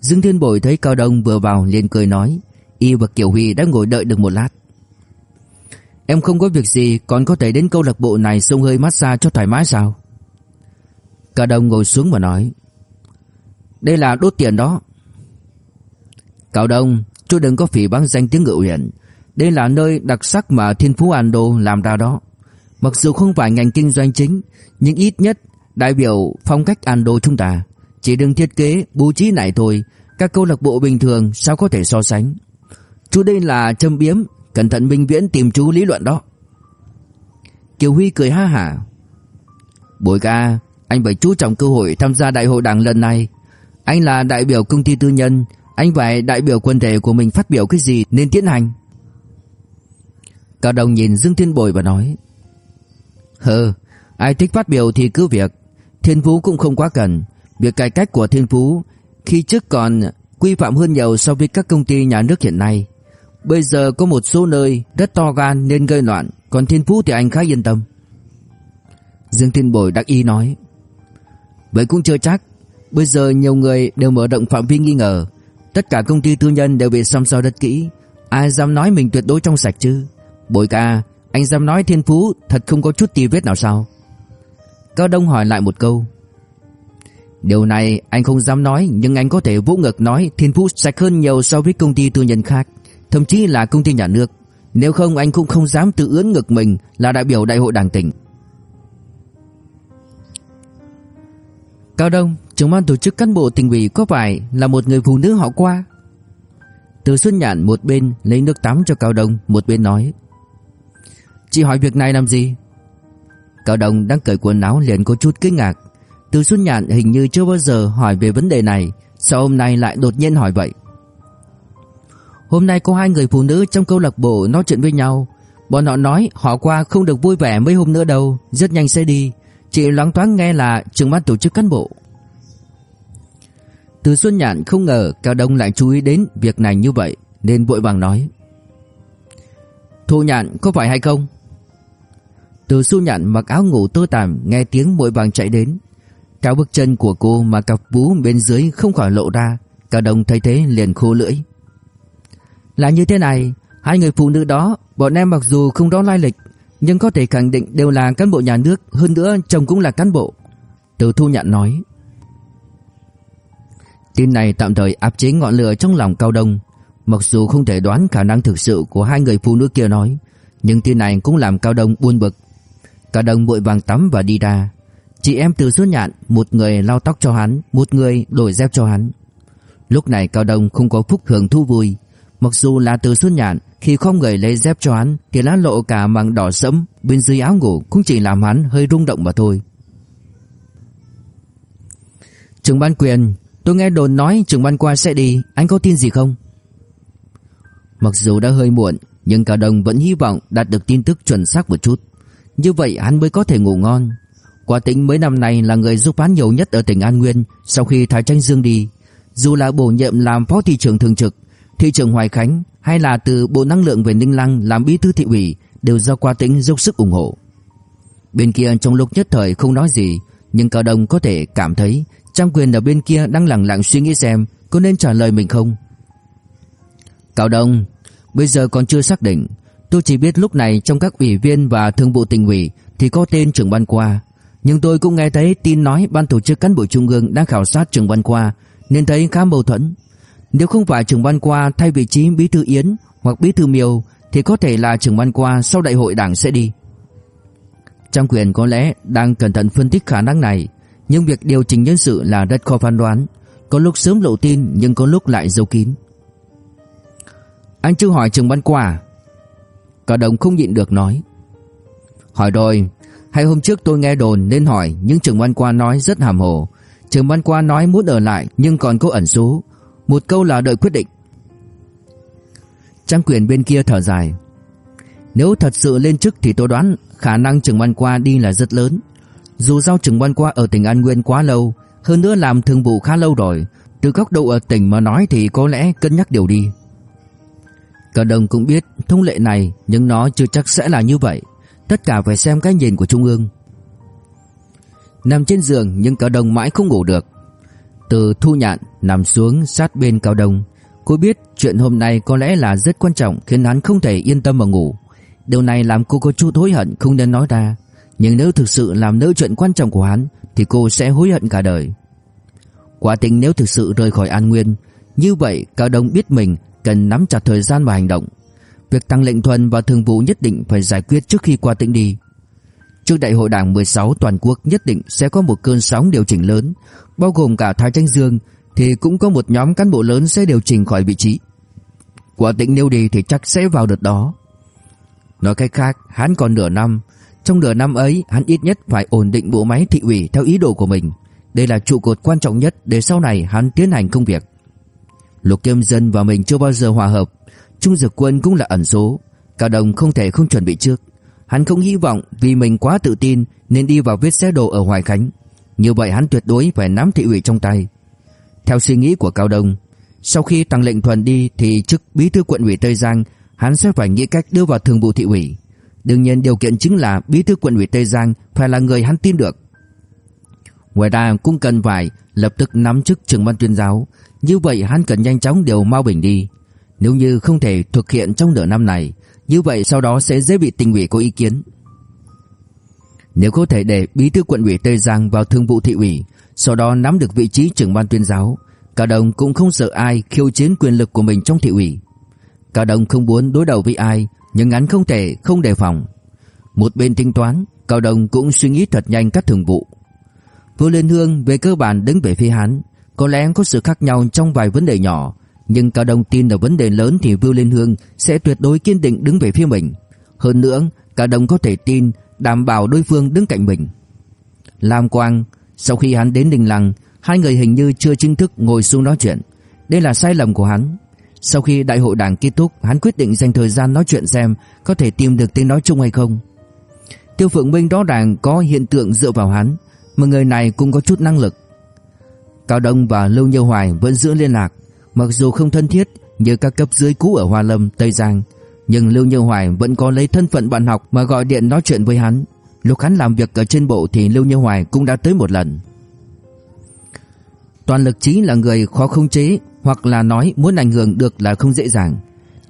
Dương Thiên Bội thấy Cao Đông vừa vào liền cười nói, y và Kiều Huy đã ngồi đợi được một lát. Em không có việc gì còn có thể đến câu lạc bộ này xông hơi massage cho thoải mái sao? Cả đồng ngồi xuống và nói, đây là đốt tiền đó. Cao Đông, chú đừng có phỉ báng danh tiếng ngự huyện. Đây là nơi đặc sắc mà Thiên Phú Ando làm ra đó. Mặc dù không phải ngành kinh doanh chính, nhưng ít nhất đại biểu phong cách Ando chúng ta. Chỉ đừng thiết kế, bố trí này thôi, các câu lạc bộ bình thường sao có thể so sánh. Chú đây là châm biếm, cẩn thận Minh Viễn tìm chú lý luận đó. Kiều Huy cười ha hả. Bồi ca, anh phải chú trọng cơ hội tham gia đại hội đảng lần này. Anh là đại biểu công ty tư nhân, anh phải đại biểu quân thể của mình phát biểu cái gì nên tiến hành. Cao Đồng nhìn Dương Thiên Bồi và nói. Hừ, ai thích phát biểu thì cứ việc. Thiên Phú cũng không quá cần. Việc cải cách của Thiên Phú khi trước còn quy phạm hơn nhiều so với các công ty nhà nước hiện nay. Bây giờ có một số nơi rất to gan nên gây loạn, còn Thiên Phú thì anh khá yên tâm. Dương Thiên Bồi đắc ý nói. Vậy cũng chưa chắc, bây giờ nhiều người đều mở rộng phạm vi nghi ngờ, tất cả công ty tư nhân đều bị xăm soi rất kỹ, ai dám nói mình tuyệt đối trong sạch chứ? Bồi ca, anh dám nói Thiên Phú thật không có chút tì vết nào sao? Cao Đông hỏi lại một câu. Điều này anh không dám nói nhưng anh có thể vũ ngực nói Thiên Phú sạch hơn nhiều so với công ty tư nhân khác, thậm chí là công ty nhà nước. Nếu không anh cũng không dám tự ướn ngực mình là đại biểu đại hội đảng tỉnh. Cao Đông, trưởng ban tổ chức cán bộ tỉnh ủy có phải là một người phụ nữ họ qua? Từ Xuân Nhạn một bên lấy nước tắm cho Cao Đông, một bên nói. Chị hỏi việc này làm gì? Cao Đông đang cởi quần áo liền có chút kinh ngạc. Từ Xuân Nhạn hình như chưa bao giờ hỏi về vấn đề này, sao hôm nay lại đột nhiên hỏi vậy? Hôm nay có hai người phụ nữ trong câu lạc bộ nói chuyện với nhau. Bọn họ nói họ qua không được vui vẻ mấy hôm nữa đâu, rất nhanh sẽ đi. Chị loáng thoáng nghe là trưởng ban tổ chức cán bộ. Từ Xuân Nhạn không ngờ Cao Đông lại chú ý đến việc này như vậy, nên vội vàng nói. Thu Nhạn có phải hay không? Từ Xuân Nhạn mặc áo ngủ tơ tằm nghe tiếng vội vàng chạy đến. Cao bước chân của cô mà cặp vú bên dưới không khỏi lộ ra, Cao Đông thấy thế liền khô lưỡi. Là như thế này, hai người phụ nữ đó, bọn em mặc dù không rõ lai lịch, nhưng có thể khẳng định đều là cán bộ nhà nước, hơn nữa chồng cũng là cán bộ. Từ Thu nhận nói. Tin này tạm thời áp chế ngọn lửa trong lòng Cao Đông, mặc dù không thể đoán khả năng thực sự của hai người phụ nữ kia nói, nhưng tin này cũng làm Cao Đông buồn bực. Cả đồng vội vàng tắm và đi ra. Chị em từ suốt nhạn, một người lau tóc cho hắn, một người đổi dép cho hắn. Lúc này Cao Đông không có phúc hưởng thu vui. Mặc dù là từ xuân nhạn, khi không người lấy dép cho hắn thì lá lộ cả màng đỏ sẫm bên dưới áo ngủ cũng chỉ làm hắn hơi rung động mà thôi. trường ban quyền, tôi nghe đồn nói trường ban qua sẽ đi, anh có tin gì không? Mặc dù đã hơi muộn, nhưng Cao đồng vẫn hy vọng đạt được tin tức chuẩn xác một chút. Như vậy hắn mới có thể ngủ ngon. Quả tính mấy năm này là người giúp hắn nhiều nhất ở tỉnh An Nguyên sau khi Thái Tranh Dương đi. Dù là bổ nhiệm làm phó thị trưởng thường trực, thị trưởng Hoài Khánh hay là từ Bộ Năng lượng về Ninh Lăng làm bí thư thị ủy đều do Qua Tĩnh dốc sức ủng hộ. Bên kia trong lúc nhất thời không nói gì, nhưng Cao Đông có thể cảm thấy Trang Quyền ở bên kia đang lặng lặng suy nghĩ xem có nên trả lời mình không. Cao Đông, bây giờ còn chưa xác định, tôi chỉ biết lúc này trong các ủy viên và thường vụ tỉnh ủy thì có tên trưởng ban qua, nhưng tôi cũng nghe thấy tin nói ban tổ chức cán bộ trung ương đang khảo sát trưởng ban qua nên thấy khá mâu thuẫn. Nếu không phải trưởng ban qua thay vị trí bí thư Yến hoặc bí thư Miêu thì có thể là trưởng ban qua sau đại hội đảng sẽ đi. Trang quyền có lẽ đang cẩn thận phân tích khả năng này, nhưng việc điều chỉnh nhân sự là rất khó phán đoán, có lúc sớm lộ tin nhưng có lúc lại giấu kín. Anh chưa hỏi trưởng ban qua. Cả đồng không nhịn được nói. Hỏi rồi, hai hôm trước tôi nghe đồn nên hỏi nhưng trưởng ban qua nói rất hàm hồ. Trưởng ban qua nói muốn ở lại nhưng còn có ẩn số, một câu là đợi quyết định. Trang quyền bên kia thở dài. Nếu thật sự lên chức thì tôi đoán khả năng Trừng Văn qua đi là rất lớn. Dù giao Trừng Văn qua ở tỉnh An Nguyên quá lâu, hơn nữa làm thường vụ khá lâu rồi, từ góc độ ở tỉnh mà nói thì có lẽ cân nhắc điều đi. Cả đồng cũng biết thông lệ này nhưng nó chưa chắc sẽ là như vậy. Tất cả phải xem cái nhìn của Trung ương. Nằm trên giường nhưng cả đồng mãi không ngủ được. Từ thu nhạn nằm xuống sát bên cao đông. Cô biết chuyện hôm nay có lẽ là rất quan trọng khiến hắn không thể yên tâm mà ngủ. Điều này làm cô có chút hối hận không nên nói ra. Nhưng nếu thực sự làm nỡ chuyện quan trọng của hắn thì cô sẽ hối hận cả đời. Quả tình nếu thực sự rời khỏi An Nguyên, như vậy Cao Đông biết mình cần nắm chặt thời gian và hành động. Việc tăng lệnh thuần và thường vụ nhất định phải giải quyết trước khi qua tỉnh đi. Trước đại hội đảng 16 toàn quốc nhất định sẽ có một cơn sóng điều chỉnh lớn, bao gồm cả Thái Tranh Dương thì cũng có một nhóm cán bộ lớn sẽ điều chỉnh khỏi vị trí. Quả tỉnh nêu đi thì chắc sẽ vào đợt đó. Nói cách khác, hắn còn nửa năm, trong nửa năm ấy hắn ít nhất phải ổn định bộ máy thị ủy theo ý đồ của mình. Đây là trụ cột quan trọng nhất để sau này hắn tiến hành công việc. Lục Kiêm Dân và mình chưa bao giờ hòa hợp, Trung Dực Quân cũng là ẩn số, cả Đồng không thể không chuẩn bị trước. Hắn không hy vọng vì mình quá tự tin nên đi vào vết xe đồ ở Hoài Khánh. Như vậy hắn tuyệt đối phải nắm thị ủy trong tay. Theo suy nghĩ của Cao Đông, sau khi tăng lệnh thuần đi thì chức bí thư quận ủy Tây Giang, hắn sẽ phải nghĩ cách đưa vào thường vụ thị ủy. Đương nhiên điều kiện chính là bí thư quận ủy Tây Giang phải là người hắn tin được. Ngoài ra cũng cần phải lập tức nắm chức trưởng ban tuyên giáo, như vậy hắn cần nhanh chóng điều Mao Bình đi. Nếu như không thể thực hiện trong nửa năm này, như vậy sau đó sẽ dễ bị tỉnh ủy có ý kiến. Nếu có thể để bí thư quận ủy Tây Giang vào thương vụ thị ủy, sau đó nắm được vị trí trưởng ban tuyên giáo, Cả đồng cũng không sợ ai khiêu chiến quyền lực của mình trong thị ủy. Cả đồng không muốn đối đầu với ai, nhưng ngắn không thể không đề phòng. Một bên tính toán, Cao Đồng cũng suy nghĩ thật nhanh các thường vụ. Vô Liên Hương về cơ bản đứng về phía hắn, có lẽ có sự khác nhau trong vài vấn đề nhỏ, nhưng Cao Đông tin ở vấn đề lớn thì Vưu Liên Hương sẽ tuyệt đối kiên định đứng về phía mình. Hơn nữa, Cao Đông có thể tin đảm bảo đối phương đứng cạnh mình. Lam Quang, sau khi hắn đến Đình Lăng, hai người hình như chưa chính thức ngồi xuống nói chuyện. Đây là sai lầm của hắn. Sau khi đại hội đảng kết thúc, hắn quyết định dành thời gian nói chuyện xem có thể tìm được tiếng nói chung hay không. Tiêu Phượng Minh rõ ràng có hiện tượng dựa vào hắn, mà người này cũng có chút năng lực. Cao Đông và Lưu Như Hoài vẫn giữ liên lạc, mặc dù không thân thiết như các cấp dưới cũ ở Hoa Lâm, Tây Giang, nhưng Lưu Như Hoài vẫn có lấy thân phận bạn học mà gọi điện nói chuyện với hắn. Lúc hắn làm việc ở trên bộ thì Lưu Như Hoài cũng đã tới một lần. Toàn lực trí là người khó khống chế hoặc là nói muốn ảnh hưởng được là không dễ dàng.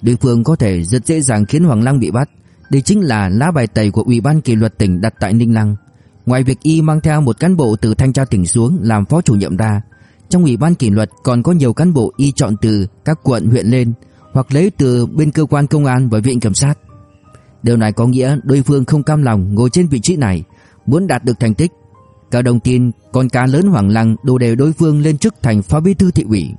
Đối phương có thể rất dễ dàng khiến Hoàng Lăng bị bắt. Đây chính là lá bài tẩy của Ủy ban kỷ luật tỉnh đặt tại Ninh Lăng. Ngoài việc y mang theo một cán bộ từ thanh tra tỉnh xuống làm phó chủ nhiệm ra, trong ủy ban kỷ luật còn có nhiều cán bộ y chọn từ các quận huyện lên hoặc lấy từ bên cơ quan công an và viện kiểm sát. Điều này có nghĩa đối phương không cam lòng ngồi trên vị trí này, muốn đạt được thành tích. Cao đồng tin con cá lớn Hoàng Lăng đủ đều đối phương lên chức thành phó bí thư thị ủy.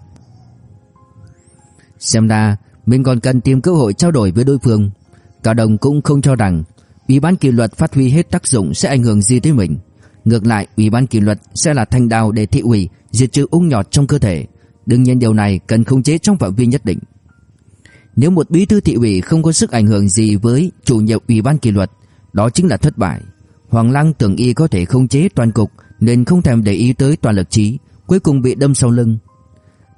Xem ra mình còn cần tìm cơ hội trao đổi với đối phương. Cao đồng cũng không cho rằng Ủy ban kỷ luật phát huy hết tác dụng sẽ ảnh hưởng gì tới mình. Ngược lại, Ủy ban kỷ luật sẽ là thanh đao để thị ủy diệt trừ ung nhọt trong cơ thể. Đương nhiên điều này cần khống chế trong phạm vi nhất định. Nếu một bí thư thị ủy không có sức ảnh hưởng gì với chủ nhiệm Ủy ban kỷ luật, đó chính là thất bại. Hoàng Lăng tưởng y có thể khống chế toàn cục nên không thèm để ý tới toàn lực trí, cuối cùng bị đâm sau lưng.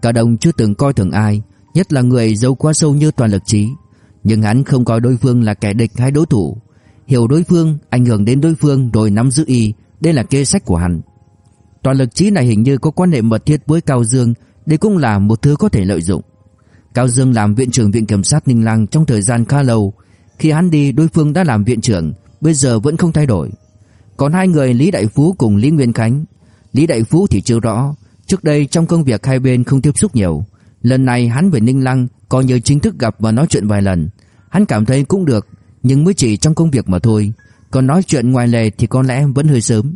Cả đồng chưa từng coi thường ai, nhất là người giấu quá sâu như toàn lực trí, nhưng hắn không coi đối phương là kẻ địch hay đối thủ, hiểu đối phương, ảnh hưởng đến đối phương rồi nắm giữ y, đây là kế sách của hắn. Toàn lực trí này hình như có quan hệ mật thiết với Cao Dương, đây cũng là một thứ có thể lợi dụng. Cao Dương làm viện trưởng viện kiểm sát Ninh Lăng trong thời gian khá lâu, khi hắn đi đối phương đã làm viện trưởng, bây giờ vẫn không thay đổi. Còn hai người Lý Đại Phú cùng Lý Nguyên Khánh, Lý Đại Phú thì chưa rõ, trước đây trong công việc hai bên không tiếp xúc nhiều, lần này hắn về Ninh Lăng coi như chính thức gặp và nói chuyện vài lần, hắn cảm thấy cũng được, nhưng mới chỉ trong công việc mà thôi, còn nói chuyện ngoài lề thì có lẽ vẫn hơi sớm.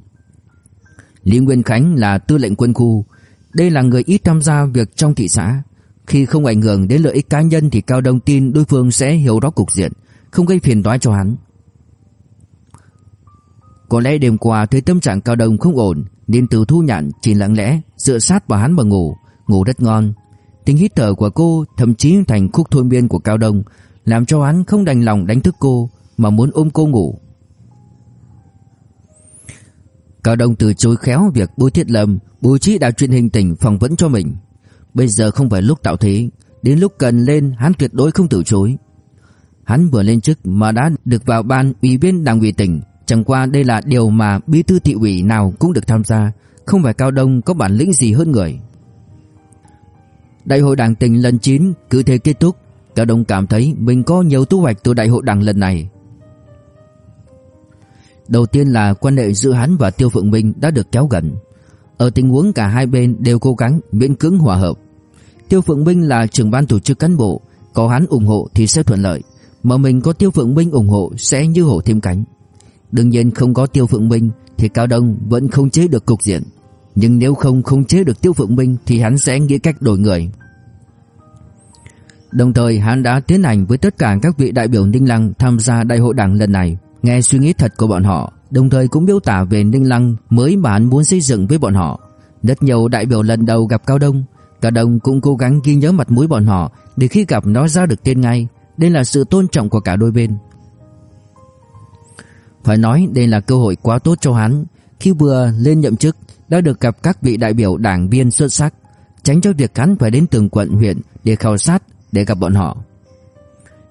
Lý Nguyên Khánh là tư lệnh quân khu, đây là người ít tham gia việc trong thị xã, khi không ảnh hưởng đến lợi ích cá nhân thì Cao Đông tin đối phương sẽ hiểu rõ cục diện, không gây phiền toái cho hắn. Có lẽ đêm qua thấy tâm trạng Cao Đông không ổn nên từ thu nhạn chỉ lặng lẽ dựa sát vào hắn mà ngủ, ngủ rất ngon. Tiếng hít thở của cô thậm chí thành khúc thôi miên của Cao Đông làm cho hắn không đành lòng đánh thức cô mà muốn ôm cô ngủ. Cao Đông từ chối khéo việc Bùi Thiết Lâm bố trí đài truyền hình tỉnh phỏng vấn cho mình. Bây giờ không phải lúc tạo thế, đến lúc cần lên hắn tuyệt đối không từ chối. Hắn vừa lên chức mà đã được vào ban ủy viên đảng ủy tỉnh, chẳng qua đây là điều mà bí thư thị ủy nào cũng được tham gia, không phải Cao Đông có bản lĩnh gì hơn người. Đại hội đảng tỉnh lần 9 cứ thế kết thúc, Cao Đông cảm thấy mình có nhiều thu hoạch từ đại hội đảng lần này. Đầu tiên là quan hệ giữa hắn và Tiêu Phượng Minh đã được kéo gần. Ở tình huống cả hai bên đều cố gắng miễn cưỡng hòa hợp. Tiêu Phượng Minh là trưởng ban tổ chức cán bộ, có hắn ủng hộ thì sẽ thuận lợi, mà mình có Tiêu Phượng Minh ủng hộ sẽ như hổ thêm cánh. Đương nhiên không có Tiêu Phượng Minh thì Cao Đông vẫn không chế được cục diện, nhưng nếu không không chế được Tiêu Phượng Minh thì hắn sẽ nghĩ cách đổi người. Đồng thời hắn đã tiến hành với tất cả các vị đại biểu Ninh Lăng tham gia đại hội đảng lần này, nghe suy nghĩ thật của bọn họ, đồng thời cũng miêu tả về Ninh Lăng mới mà hắn muốn xây dựng với bọn họ. Rất nhiều đại biểu lần đầu gặp Cao Đông, Cao Đông cũng cố gắng ghi nhớ mặt mũi bọn họ để khi gặp nói ra được tên ngay, đây là sự tôn trọng của cả đôi bên. Phải nói đây là cơ hội quá tốt cho hắn, khi vừa lên nhậm chức đã được gặp các vị đại biểu đảng viên xuất sắc, tránh cho việc hắn phải đến từng quận huyện để khảo sát để gặp bọn họ.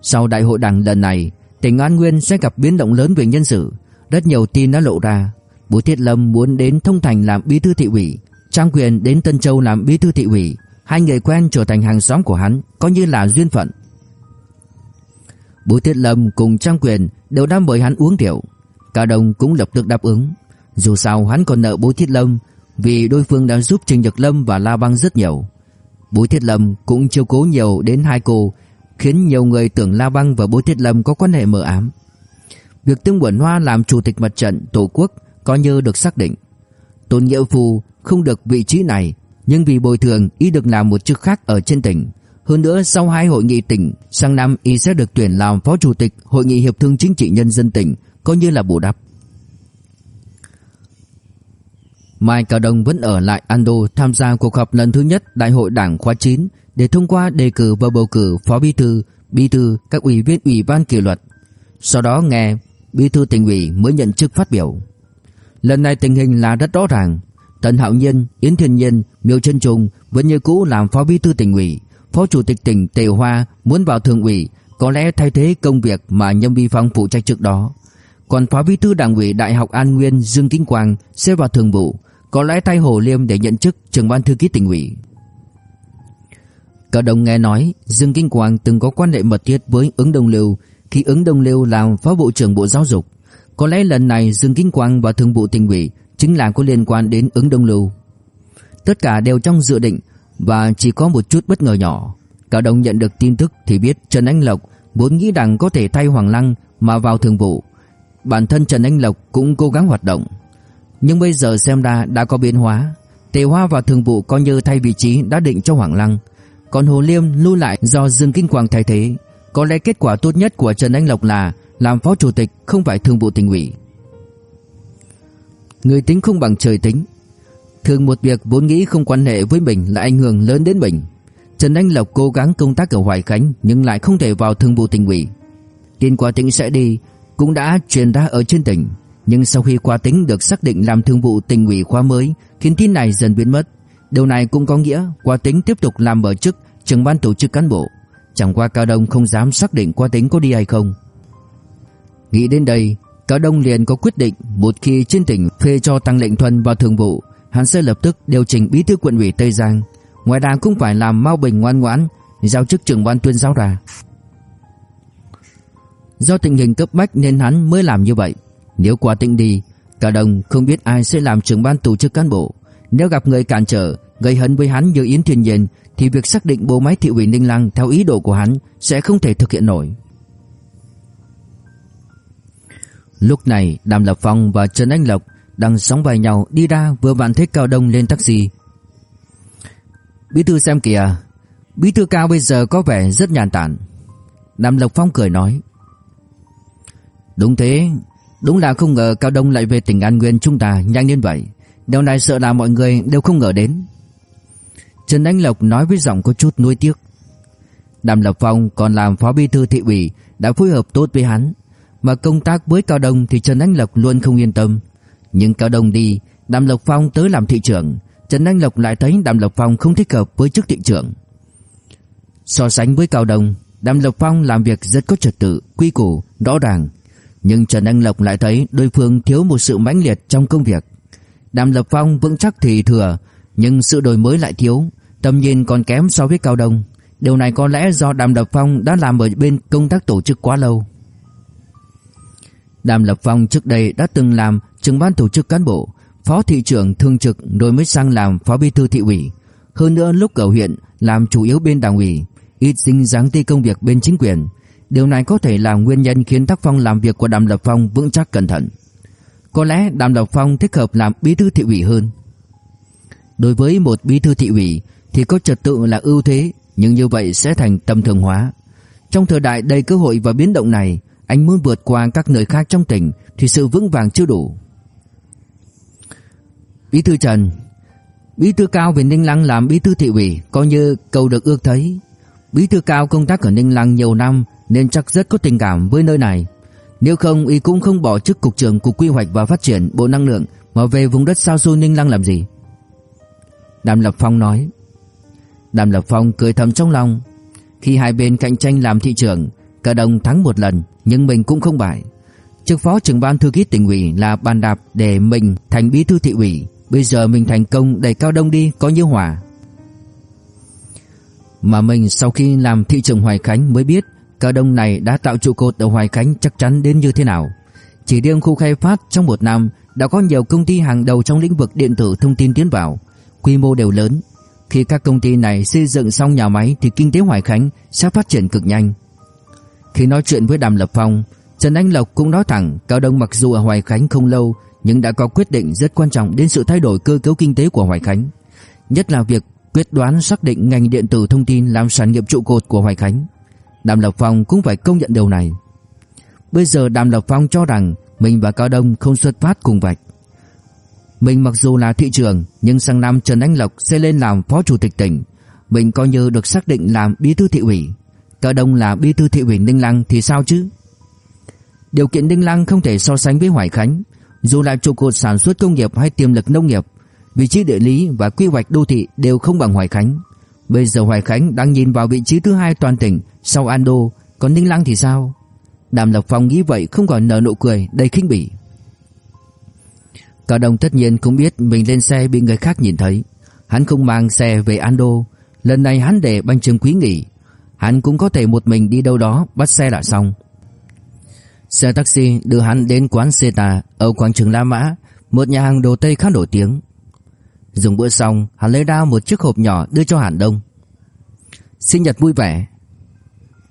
Sau đại hội đảng lần này, tỉnh An Nguyên sẽ gặp biến động lớn về nhân sự, rất nhiều tin đã lộ ra. Bùi Thiết Lâm muốn đến Thông Thành làm bí thư thị ủy, Trang Quyền đến Tân Châu làm bí thư thị ủy, hai người quen trở thành hàng xóm của hắn, coi như là duyên phận. Bùi Thiết Lâm cùng Trang Quyền đều đã mời hắn uống rượu, Cao Đông cũng lập tức đáp ứng. Dù sao hắn còn nợ Bùi Thiết Lâm, vì đối phương đã giúp Trình Nhật Lâm và La Bang rất nhiều. Bùi Thiết Lâm cũng chiêu cố nhiều đến hai cô, khiến nhiều người tưởng La Băng và Bối Thiết Lâm có quan hệ mờ ám. Việc Tương Quẩn Hoa làm chủ tịch mặt trận Tổ quốc coi như được xác định. Tôn Nghĩa Phu không được vị trí này, nhưng vì bồi thường y được làm một chức khác ở trên tỉnh. Hơn nữa sau hai hội nghị tỉnh, sang năm y sẽ được tuyển làm phó chủ tịch Hội nghị Hiệp thương Chính trị Nhân dân tỉnh, coi như là bù đắp. Mai Cao Đông vẫn ở lại Ando tham gia cuộc họp lần thứ nhất Đại hội Đảng khóa 9 để thông qua đề cử và bầu cử phó bí thư, bí thư các ủy viên ủy ban kỷ luật. Sau đó nghe bí thư tỉnh ủy mới nhận chức phát biểu. Lần này tình hình là rất rõ ràng, Tần Hạo Nhiên, Yến Thiên Nhiên, Miêu Trân Trung vẫn như cũ làm phó bí thư tỉnh ủy, phó chủ tịch tỉnh Tề Hoa muốn vào thường ủy, có lẽ thay thế công việc mà Nhâm Vi Phong phụ trách trước đó. Còn phó bí thư đảng ủy Đại học An Nguyên Dương Kính Quang sẽ vào thường vụ, có lẽ thay Hồ Liêm để nhận chức trưởng ban thư ký tỉnh ủy. Cả đồng nghe nói, Dương Kinh Quang từng có quan hệ mật thiết với ứng Đông Lưu khi ứng Đông Lưu làm phó bộ trưởng Bộ Giáo dục. Có lẽ lần này Dương Kinh Quang và thường vụ tỉnh ủy chính là có liên quan đến ứng Đông Lưu. Tất cả đều trong dự định và chỉ có một chút bất ngờ nhỏ. Cả đồng nhận được tin tức thì biết Trần Anh Lộc vốn nghĩ rằng có thể thay Hoàng Lăng mà vào thường vụ. Bản thân Trần Anh Lộc cũng cố gắng hoạt động. Nhưng bây giờ xem ra đã có biến hóa. Tề Hoa vào thường vụ coi như thay vị trí đã định cho Hoàng Lăng. Còn Hồ Liêm lưu lại do Dương Kinh Quang thay thế. Có lẽ kết quả tốt nhất của Trần Anh Lộc là làm phó chủ tịch không phải thường vụ tỉnh ủy. Người tính không bằng trời tính. Thường một việc vốn nghĩ không quan hệ với mình lại ảnh hưởng lớn đến mình. Trần Anh Lộc cố gắng công tác ở Hoài Khánh nhưng lại không thể vào thường vụ tỉnh ủy. Tin qua tỉnh sẽ đi cũng đã truyền ra ở trên tỉnh, nhưng sau khi qua tính được xác định làm thường vụ tỉnh ủy khóa mới, khiến tin này dần biến mất. Điều này cũng có nghĩa qua tính tiếp tục làm ở chức trưởng ban tổ chức cán bộ. Chẳng qua Cao Đông không dám xác định qua tính có đi hay không. Nghĩ đến đây, Cao Đông liền có quyết định một khi trên tỉnh phê cho Tăng Lệnh Thuần vào thường vụ, hắn sẽ lập tức điều chỉnh bí thư quận ủy Tây Giang. Ngoài ra cũng phải làm mau Bình ngoan ngoãn, giao chức trưởng ban tuyên giáo ra. Do tình hình cấp bách nên hắn mới làm như vậy. Nếu qua tính đi, Cao Đông không biết ai sẽ làm trưởng ban tổ chức cán bộ. Nếu gặp người cản trở, gây hấn với hắn như Yến Thiên Nhiên thì việc xác định bộ máy thị ủy Ninh Lăng theo ý đồ của hắn sẽ không thể thực hiện nổi. Lúc này Đàm Lập Phong và Trần Anh Lộc đang sóng vai nhau đi ra vừa vặn thấy Cao Đông lên taxi. Bí thư xem kìa, bí thư Cao bây giờ có vẻ rất nhàn tản. Đàm Lộc Phong cười nói. Đúng thế, đúng là không ngờ Cao Đông lại về tỉnh An Nguyên chúng ta nhanh đến vậy. Điều này sợ là mọi người đều không ngờ đến. Trần Anh Lộc nói với giọng có chút nuối tiếc. Đàm Lập Phong còn làm phó bí thư thị ủy đã phối hợp tốt với hắn, mà công tác với Cao Đông thì Trần Anh Lộc luôn không yên tâm. Nhưng Cao Đông đi, Đàm Lộc Phong tới làm thị trưởng, Trần Anh Lộc lại thấy Đàm Lộc Phong không thích hợp với chức thị trưởng. So sánh với Cao Đông, Đàm Lộc Phong làm việc rất có trật tự, quy củ, rõ ràng, nhưng Trần Anh Lộc lại thấy đối phương thiếu một sự mãnh liệt trong công việc. Đàm Lập Phong vững chắc thì thừa, nhưng sự đổi mới lại thiếu, tầm nhìn còn kém so với Cao Đông. Điều này có lẽ do Đàm Lập Phong đã làm ở bên công tác tổ chức quá lâu. Đàm Lập Phong trước đây đã từng làm trưởng ban tổ chức cán bộ, phó thị trưởng thường trực rồi mới sang làm phó bí thư thị ủy. Hơn nữa lúc ở huyện làm chủ yếu bên đảng ủy, ít dính dáng tới công việc bên chính quyền. Điều này có thể là nguyên nhân khiến tác phong làm việc của Đàm Lập Phong vững chắc cẩn thận. Có lẽ Đàm độc Phong thích hợp làm bí thư thị ủy hơn. Đối với một bí thư thị ủy thì có trật tự là ưu thế, nhưng như vậy sẽ thành tâm thường hóa. Trong thời đại đầy cơ hội và biến động này, anh muốn vượt qua các nơi khác trong tỉnh thì sự vững vàng chưa đủ. Bí thư Trần Bí thư cao về Ninh Lăng làm bí thư thị ủy coi như cầu được ước thấy. Bí thư cao công tác ở Ninh Lăng nhiều năm nên chắc rất có tình cảm với nơi này. Nếu không y cũng không bỏ chức cục trưởng cục quy hoạch và phát triển Bộ Năng lượng mà về vùng đất sao xôi Ninh Lăng làm gì? Đàm Lập Phong nói. Đàm Lập Phong cười thầm trong lòng. Khi hai bên cạnh tranh làm thị trưởng, cả đồng thắng một lần nhưng mình cũng không bại. Chức phó trưởng ban thư ký tỉnh ủy là bàn đạp để mình thành bí thư thị ủy. Bây giờ mình thành công đẩy Cao Đông đi có như hỏa. Mà mình sau khi làm thị trưởng Hoài Khánh mới biết Cao Đông này đã tạo trụ cột ở Hoài Khánh chắc chắn đến như thế nào. Chỉ riêng khu khai phát trong một năm đã có nhiều công ty hàng đầu trong lĩnh vực điện tử thông tin tiến vào, quy mô đều lớn. Khi các công ty này xây dựng xong nhà máy thì kinh tế Hoài Khánh sẽ phát triển cực nhanh. Khi nói chuyện với Đàm Lập Phong, Trần Anh Lộc cũng nói thẳng Cao Đông mặc dù ở Hoài Khánh không lâu nhưng đã có quyết định rất quan trọng đến sự thay đổi cơ cấu kinh tế của Hoài Khánh. Nhất là việc quyết đoán xác định ngành điện tử thông tin làm sản nghiệp trụ cột của Hoài Khánh. Đàm Lập Phong cũng phải công nhận điều này. Bây giờ Đàm Lập Phong cho rằng mình và Cao Đông không xuất phát cùng vạch. Mình mặc dù là thị trưởng nhưng sang năm Trần Anh Lộc sẽ lên làm phó chủ tịch tỉnh. Mình coi như được xác định làm bí thư thị ủy. Cao Đông là bí thư thị ủy Ninh Lăng thì sao chứ? Điều kiện Ninh Lăng không thể so sánh với Hoài Khánh. Dù là trụ cột sản xuất công nghiệp hay tiềm lực nông nghiệp, vị trí địa lý và quy hoạch đô thị đều không bằng Hoài Khánh. Bây giờ Hoài Khánh đang nhìn vào vị trí thứ hai toàn tỉnh sau Ando, còn Ninh Lăng thì sao? Đàm Lập Phong nghĩ vậy không còn nở nụ cười đầy khinh bỉ. Cả đồng tất nhiên cũng biết mình lên xe bị người khác nhìn thấy. Hắn không mang xe về Ando, lần này hắn để banh trường quý nghỉ. Hắn cũng có thể một mình đi đâu đó bắt xe là xong. Xe taxi đưa hắn đến quán Seta ở quảng trường La Mã, một nhà hàng đồ Tây khá nổi tiếng. Dùng bữa xong, hắn lấy ra một chiếc hộp nhỏ đưa cho Hàn Đông. Sinh nhật vui vẻ.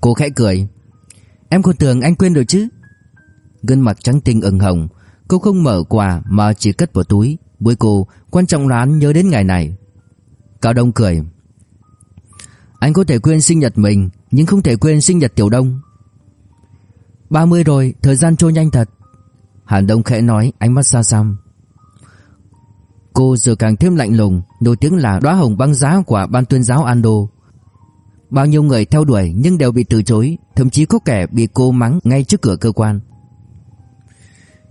Cô khẽ cười. Em còn tưởng anh quên rồi chứ? Gương mặt trắng tinh ửng hồng, Cô không mở quà mà chỉ cất vào túi. Với cô, quan trọng là anh nhớ đến ngày này. Cao Đông cười. Anh có thể quên sinh nhật mình, Nhưng không thể quên sinh nhật Tiểu Đông. 30 rồi, Thời gian trôi nhanh thật. Hàn Đông khẽ nói, ánh mắt xa xăm. Cô giờ càng thêm lạnh lùng, Nổi tiếng là đóa hồng băng giá của ban tuyên giáo Ando Bao nhiêu người theo đuổi nhưng đều bị từ chối, Thậm chí có kẻ bị cô mắng ngay trước cửa cơ quan.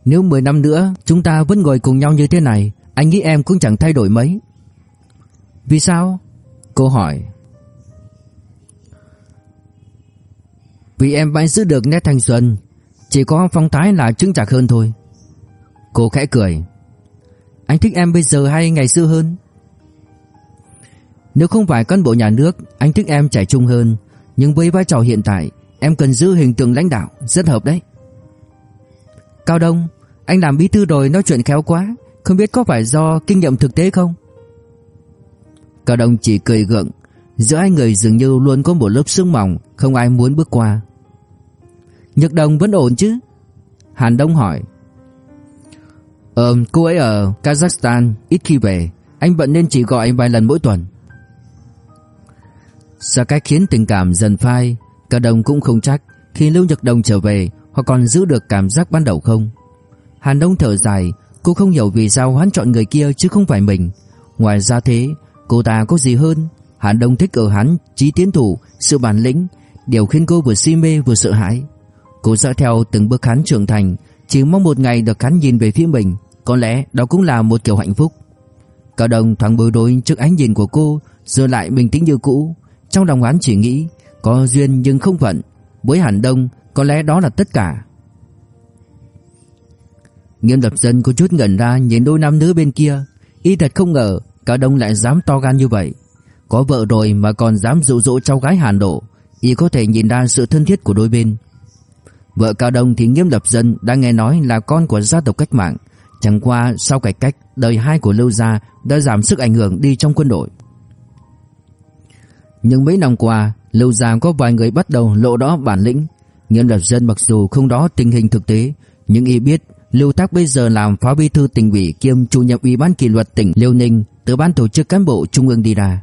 Nếu 10 năm nữa, chúng ta vẫn ngồi cùng nhau như thế này, Anh nghĩ em cũng chẳng thay đổi mấy. Vì sao? Cô hỏi. Vì em vẫn giữ được nét thanh xuân, Chỉ có phong thái là chứng chạc hơn thôi. Cô khẽ cười. Anh thích em bây giờ hay ngày xưa hơn? Nếu không phải cán bộ nhà nước, Anh thích em trẻ trung hơn, Nhưng với vai trò hiện tại, Em cần giữ hình tượng lãnh đạo Rất hợp đấy. Cao Đông, Anh làm bí thư rồi nói chuyện khéo quá, Không biết có phải do kinh nghiệm thực tế không? Cao Đông chỉ cười gượng, Giữa hai người dường như luôn có một lớp sương mỏng, Không ai muốn bước qua. Nhật Đồng vẫn ổn chứ? Hàn Đông hỏi. Ờ cô ấy ở Kazakhstan, Ít khi về, Anh bận nên chỉ gọi vài lần mỗi tuần. Xa cách khiến tình cảm dần phai, Cả đồng cũng không chắc Khi Lưu Nhật Đồng trở về, Họ còn giữ được cảm giác ban đầu không? Hàn Đông thở dài, Cô không hiểu vì sao hắn chọn người kia chứ không phải mình. Ngoài ra thế, Cô ta có gì hơn? Hàn Đông thích ở hắn trí tiến thủ, Sự bản lĩnh, Điều khiến cô vừa si mê vừa sợ hãi. Cô dõi theo từng bước hắn trưởng thành, Chỉ mong một ngày được hắn nhìn về phía mình, Có lẽ đó cũng là một kiểu hạnh phúc. Cả đồng thoáng bối rối trước ánh nhìn của cô Rồi lại bình tĩnh như cũ. Trong lòng hắn chỉ nghĩ Có duyên nhưng không phận Với Hàn Đông có lẽ đó là tất cả. Nghiêm lập dân có chút ngẩn ra Nhìn đôi nam nữ bên kia. Y thật không ngờ Cao Đông lại dám to gan như vậy. Có vợ rồi mà còn dám dụ dỗ cháu gái Hàn Độ Y có thể nhìn ra sự thân thiết của đôi bên. Vợ Cao Đông thì Nghiêm Lập Dân đã nghe nói là con của gia tộc cách mạng, chẳng qua sau cải cách, đời hai của Lưu gia đã giảm sức ảnh hưởng đi trong quân đội. Nhưng mấy năm qua, Lưu gia có vài người bắt đầu lộ rõ bản lĩnh. Nghiêm Lập Dân mặc dù không đó tình hình thực tế, nhưng y biết Lưu Thác bây giờ làm phó bí thư tỉnh ủy kiêm chủ nhiệm ủy ban kỷ luật tỉnh Liêu Ninh từ ban tổ chức cán bộ trung ương đi ra.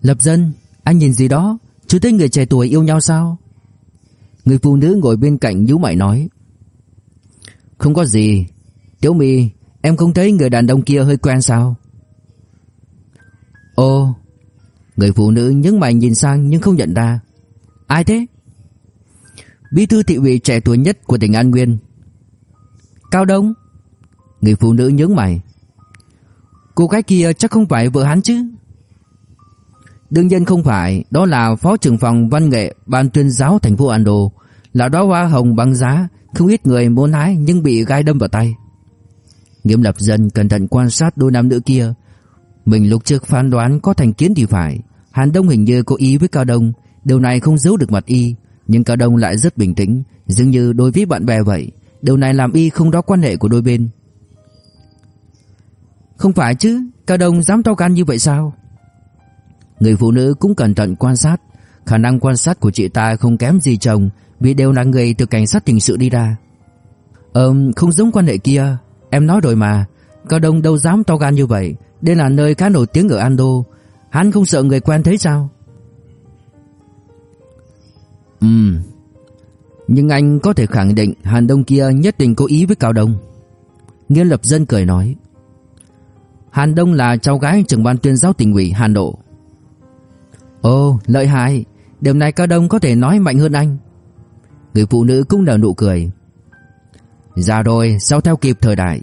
Lập Dân, anh nhìn gì đó? Chú thấy người trẻ tuổi yêu nhau sao Người phụ nữ ngồi bên cạnh nhíu mày nói Không có gì Tiểu My Em không thấy người đàn ông kia hơi quen sao Ồ Người phụ nữ nhướng mày nhìn sang nhưng không nhận ra. Ai thế? Bí thư thị ủy trẻ tuổi nhất của tỉnh An Nguyên. Cao Đông. Người phụ nữ nhướng mày. Cô gái kia chắc không phải vợ hắn chứ? Đương nhiên không phải, đó là phó trưởng phòng văn nghệ ban tuyên giáo thành phố Ando, là đó hoa hồng băng giá, không ít người muốn hái nhưng bị gai đâm vào tay. Nghiêm lập dân cẩn thận quan sát đôi nam nữ kia. Mình lúc trước phán đoán có thành kiến thì phải. Hàn Đông hình như có ý với Cao Đông, điều này không giấu được mặt y, nhưng Cao Đông lại rất bình tĩnh, dường như đối với bạn bè vậy. Điều này làm y không rõ quan hệ của đôi bên. Không phải chứ, Cao Đông dám to gan như vậy sao? Người phụ nữ cũng cẩn thận quan sát Khả năng quan sát của chị ta không kém gì chồng Vì đều là người từ cảnh sát hình sự đi ra Ờm không giống quan hệ kia Em nói rồi mà Cao Đông đâu dám to gan như vậy. Đây là nơi khá nổi tiếng ở Ando. Hắn không sợ người quen thấy sao? Ừm. Nhưng anh có thể khẳng định Hàn Đông kia nhất định có ý với Cao Đông. Nghiên lập dân cười nói. Hàn Đông là cháu gái trưởng ban tuyên giáo tỉnh ủy Hà Nội. Ồ, lợi hại, điểm này Cao Đông có thể nói mạnh hơn anh. Người phụ nữ cũng nở nụ cười. Già rồi, sao theo kịp thời đại.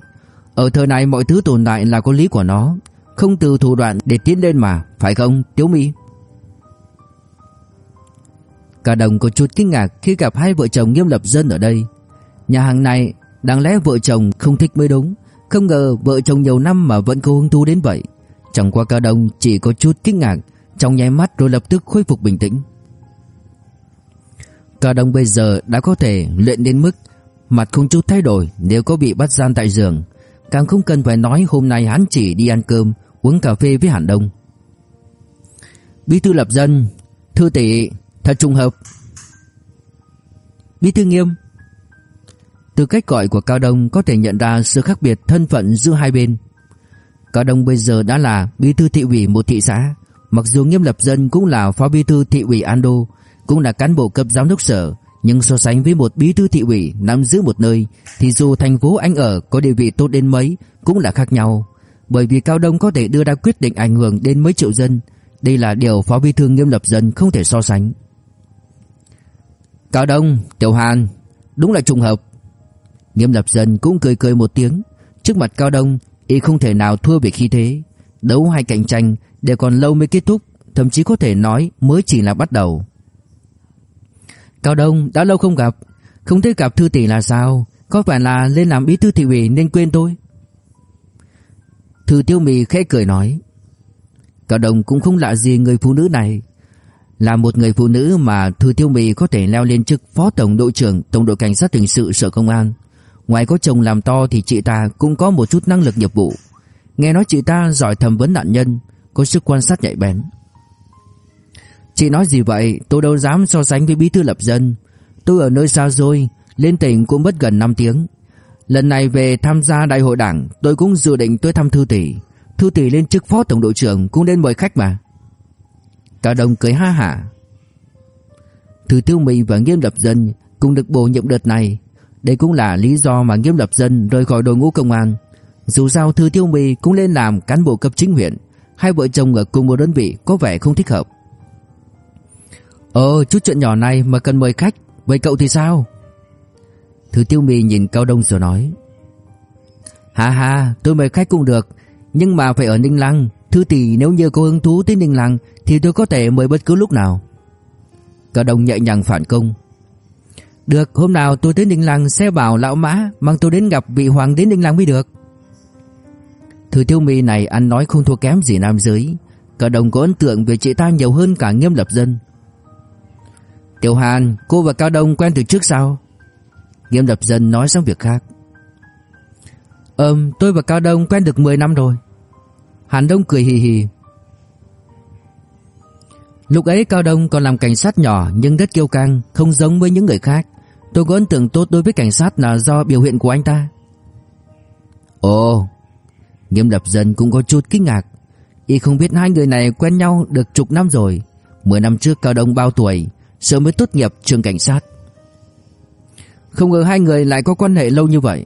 Ở thời này mọi thứ tồn tại là có lý của nó, không từ thủ đoạn để tiến lên mà, phải không, Tiếu My? Cả đồng có chút kinh ngạc khi gặp hai vợ chồng nghiêm lập dân ở đây. Nhà hàng này đáng lẽ vợ chồng không thích mới đúng, không ngờ vợ chồng nhiều năm mà vẫn có hứng thú đến vậy. Chẳng qua cả đồng chỉ có chút kinh ngạc trong nháy mắt rồi lập tức khôi phục bình tĩnh. Cả đồng bây giờ đã có thể luyện đến mức mặt không chút thay đổi nếu có bị bắt gian tại giường, càng không cần phải nói hôm nay hắn chỉ đi ăn cơm, uống cà phê với Hàn Đông. Bí thư lập dân, thư tỷ, Thật trùng hợp. Bí thư nghiêm Từ cách gọi của Cao Đông có thể nhận ra sự khác biệt thân phận giữa hai bên. Cao Đông bây giờ đã là bí thư thị ủy một thị xã Mặc dù nghiêm lập dân cũng là phó bí thư thị ủy Ando Cũng là cán bộ cấp giám đốc sở. Nhưng so sánh với một bí thư thị ủy nắm giữ một nơi Thì dù thành phố anh ở có địa vị tốt đến mấy Cũng là khác nhau. Bởi vì Cao Đông có thể đưa ra quyết định ảnh hưởng đến mấy triệu dân Đây là điều phó bí thư nghiêm lập dân không thể so sánh. Cao Đông, Tiểu Hàn Đúng là trùng hợp. Nghiêm lập dân cũng cười cười một tiếng. Trước mặt Cao Đông Y không thể nào thua về khí thế. Đấu hay cạnh tranh đều còn lâu mới kết thúc Thậm chí có thể nói mới chỉ là bắt đầu. Cao Đông, đã lâu không gặp. Không thấy gặp thư tỷ là sao? Có phải là lên làm bí thư thị ủy nên quên tôi? Thư tiêu mì khẽ cười nói. Cao Đông cũng không lạ gì người phụ nữ này. Là một người phụ nữ mà Thư tiêu mì có thể leo lên chức Phó Tổng đội trưởng Tổng đội Cảnh sát Hình sự Sở Công an. Ngoài có chồng làm to thì chị ta cũng có một chút năng lực nghiệp vụ. Nghe nói chị ta giỏi thẩm vấn nạn nhân, Có sức quan sát nhạy bén. Chị nói gì vậy? Tôi đâu dám so sánh với bí thư lập dân. Tôi ở nơi xa rồi Lên tỉnh cũng mất gần 5 tiếng. Lần này về tham gia đại hội đảng Tôi cũng dự định tới thăm thư tỷ Thư tỷ lên chức phó tổng đội trưởng Cũng nên mời khách mà. Cao Đông cười ha hả. Thư tiêu mỹ và nghiêm lập dân cũng được bổ nhiệm đợt này. Đây cũng là lý do mà Nghiêm Lập Dân rời khỏi đội ngũ công an. Dù sao Thư Tiêu Mì cũng lên làm cán bộ cấp chính huyện, hai vợ chồng ở cùng một đơn vị có vẻ không thích hợp. Ờ, chút chuyện nhỏ này mà cần mời khách, vậy cậu thì sao? Thư Tiêu Mì nhìn Cao Đông rồi nói. Hà hà, tôi mời khách cũng được, nhưng mà phải ở Ninh Lăng. Thư tỷ nếu như có hứng thú tới Ninh Lăng thì tôi có thể mời bất cứ lúc nào. Cao Đông nhẹ nhàng phản công. Được hôm nào tôi tới Ninh Lăng sẽ bảo lão mã Mang tôi đến gặp vị hoàng đến Ninh Lăng mới được Thư tiêu mì này ăn nói không thua kém gì nam giới Cao Đông có ấn tượng về chị ta nhiều hơn cả nghiêm lập dân Tiểu Hàn Cô và Cao Đông quen từ trước sao Nghiêm lập dân nói sang việc khác Ừm tôi và Cao Đông quen được 10 năm rồi Hàn Đông cười hì hì Lúc ấy Cao Đông còn làm cảnh sát nhỏ nhưng rất kiêu căng, không giống với những người khác. Tôi có ấn tượng tốt đối với cảnh sát là do biểu hiện của anh ta. Ồ, Nghiêm Lập Dân cũng có chút kinh ngạc. Y không biết hai người này quen nhau được chục năm rồi. Mười năm trước Cao Đông bao tuổi, sớm mới tốt nghiệp trường cảnh sát. Không ngờ hai người lại có quan hệ lâu như vậy.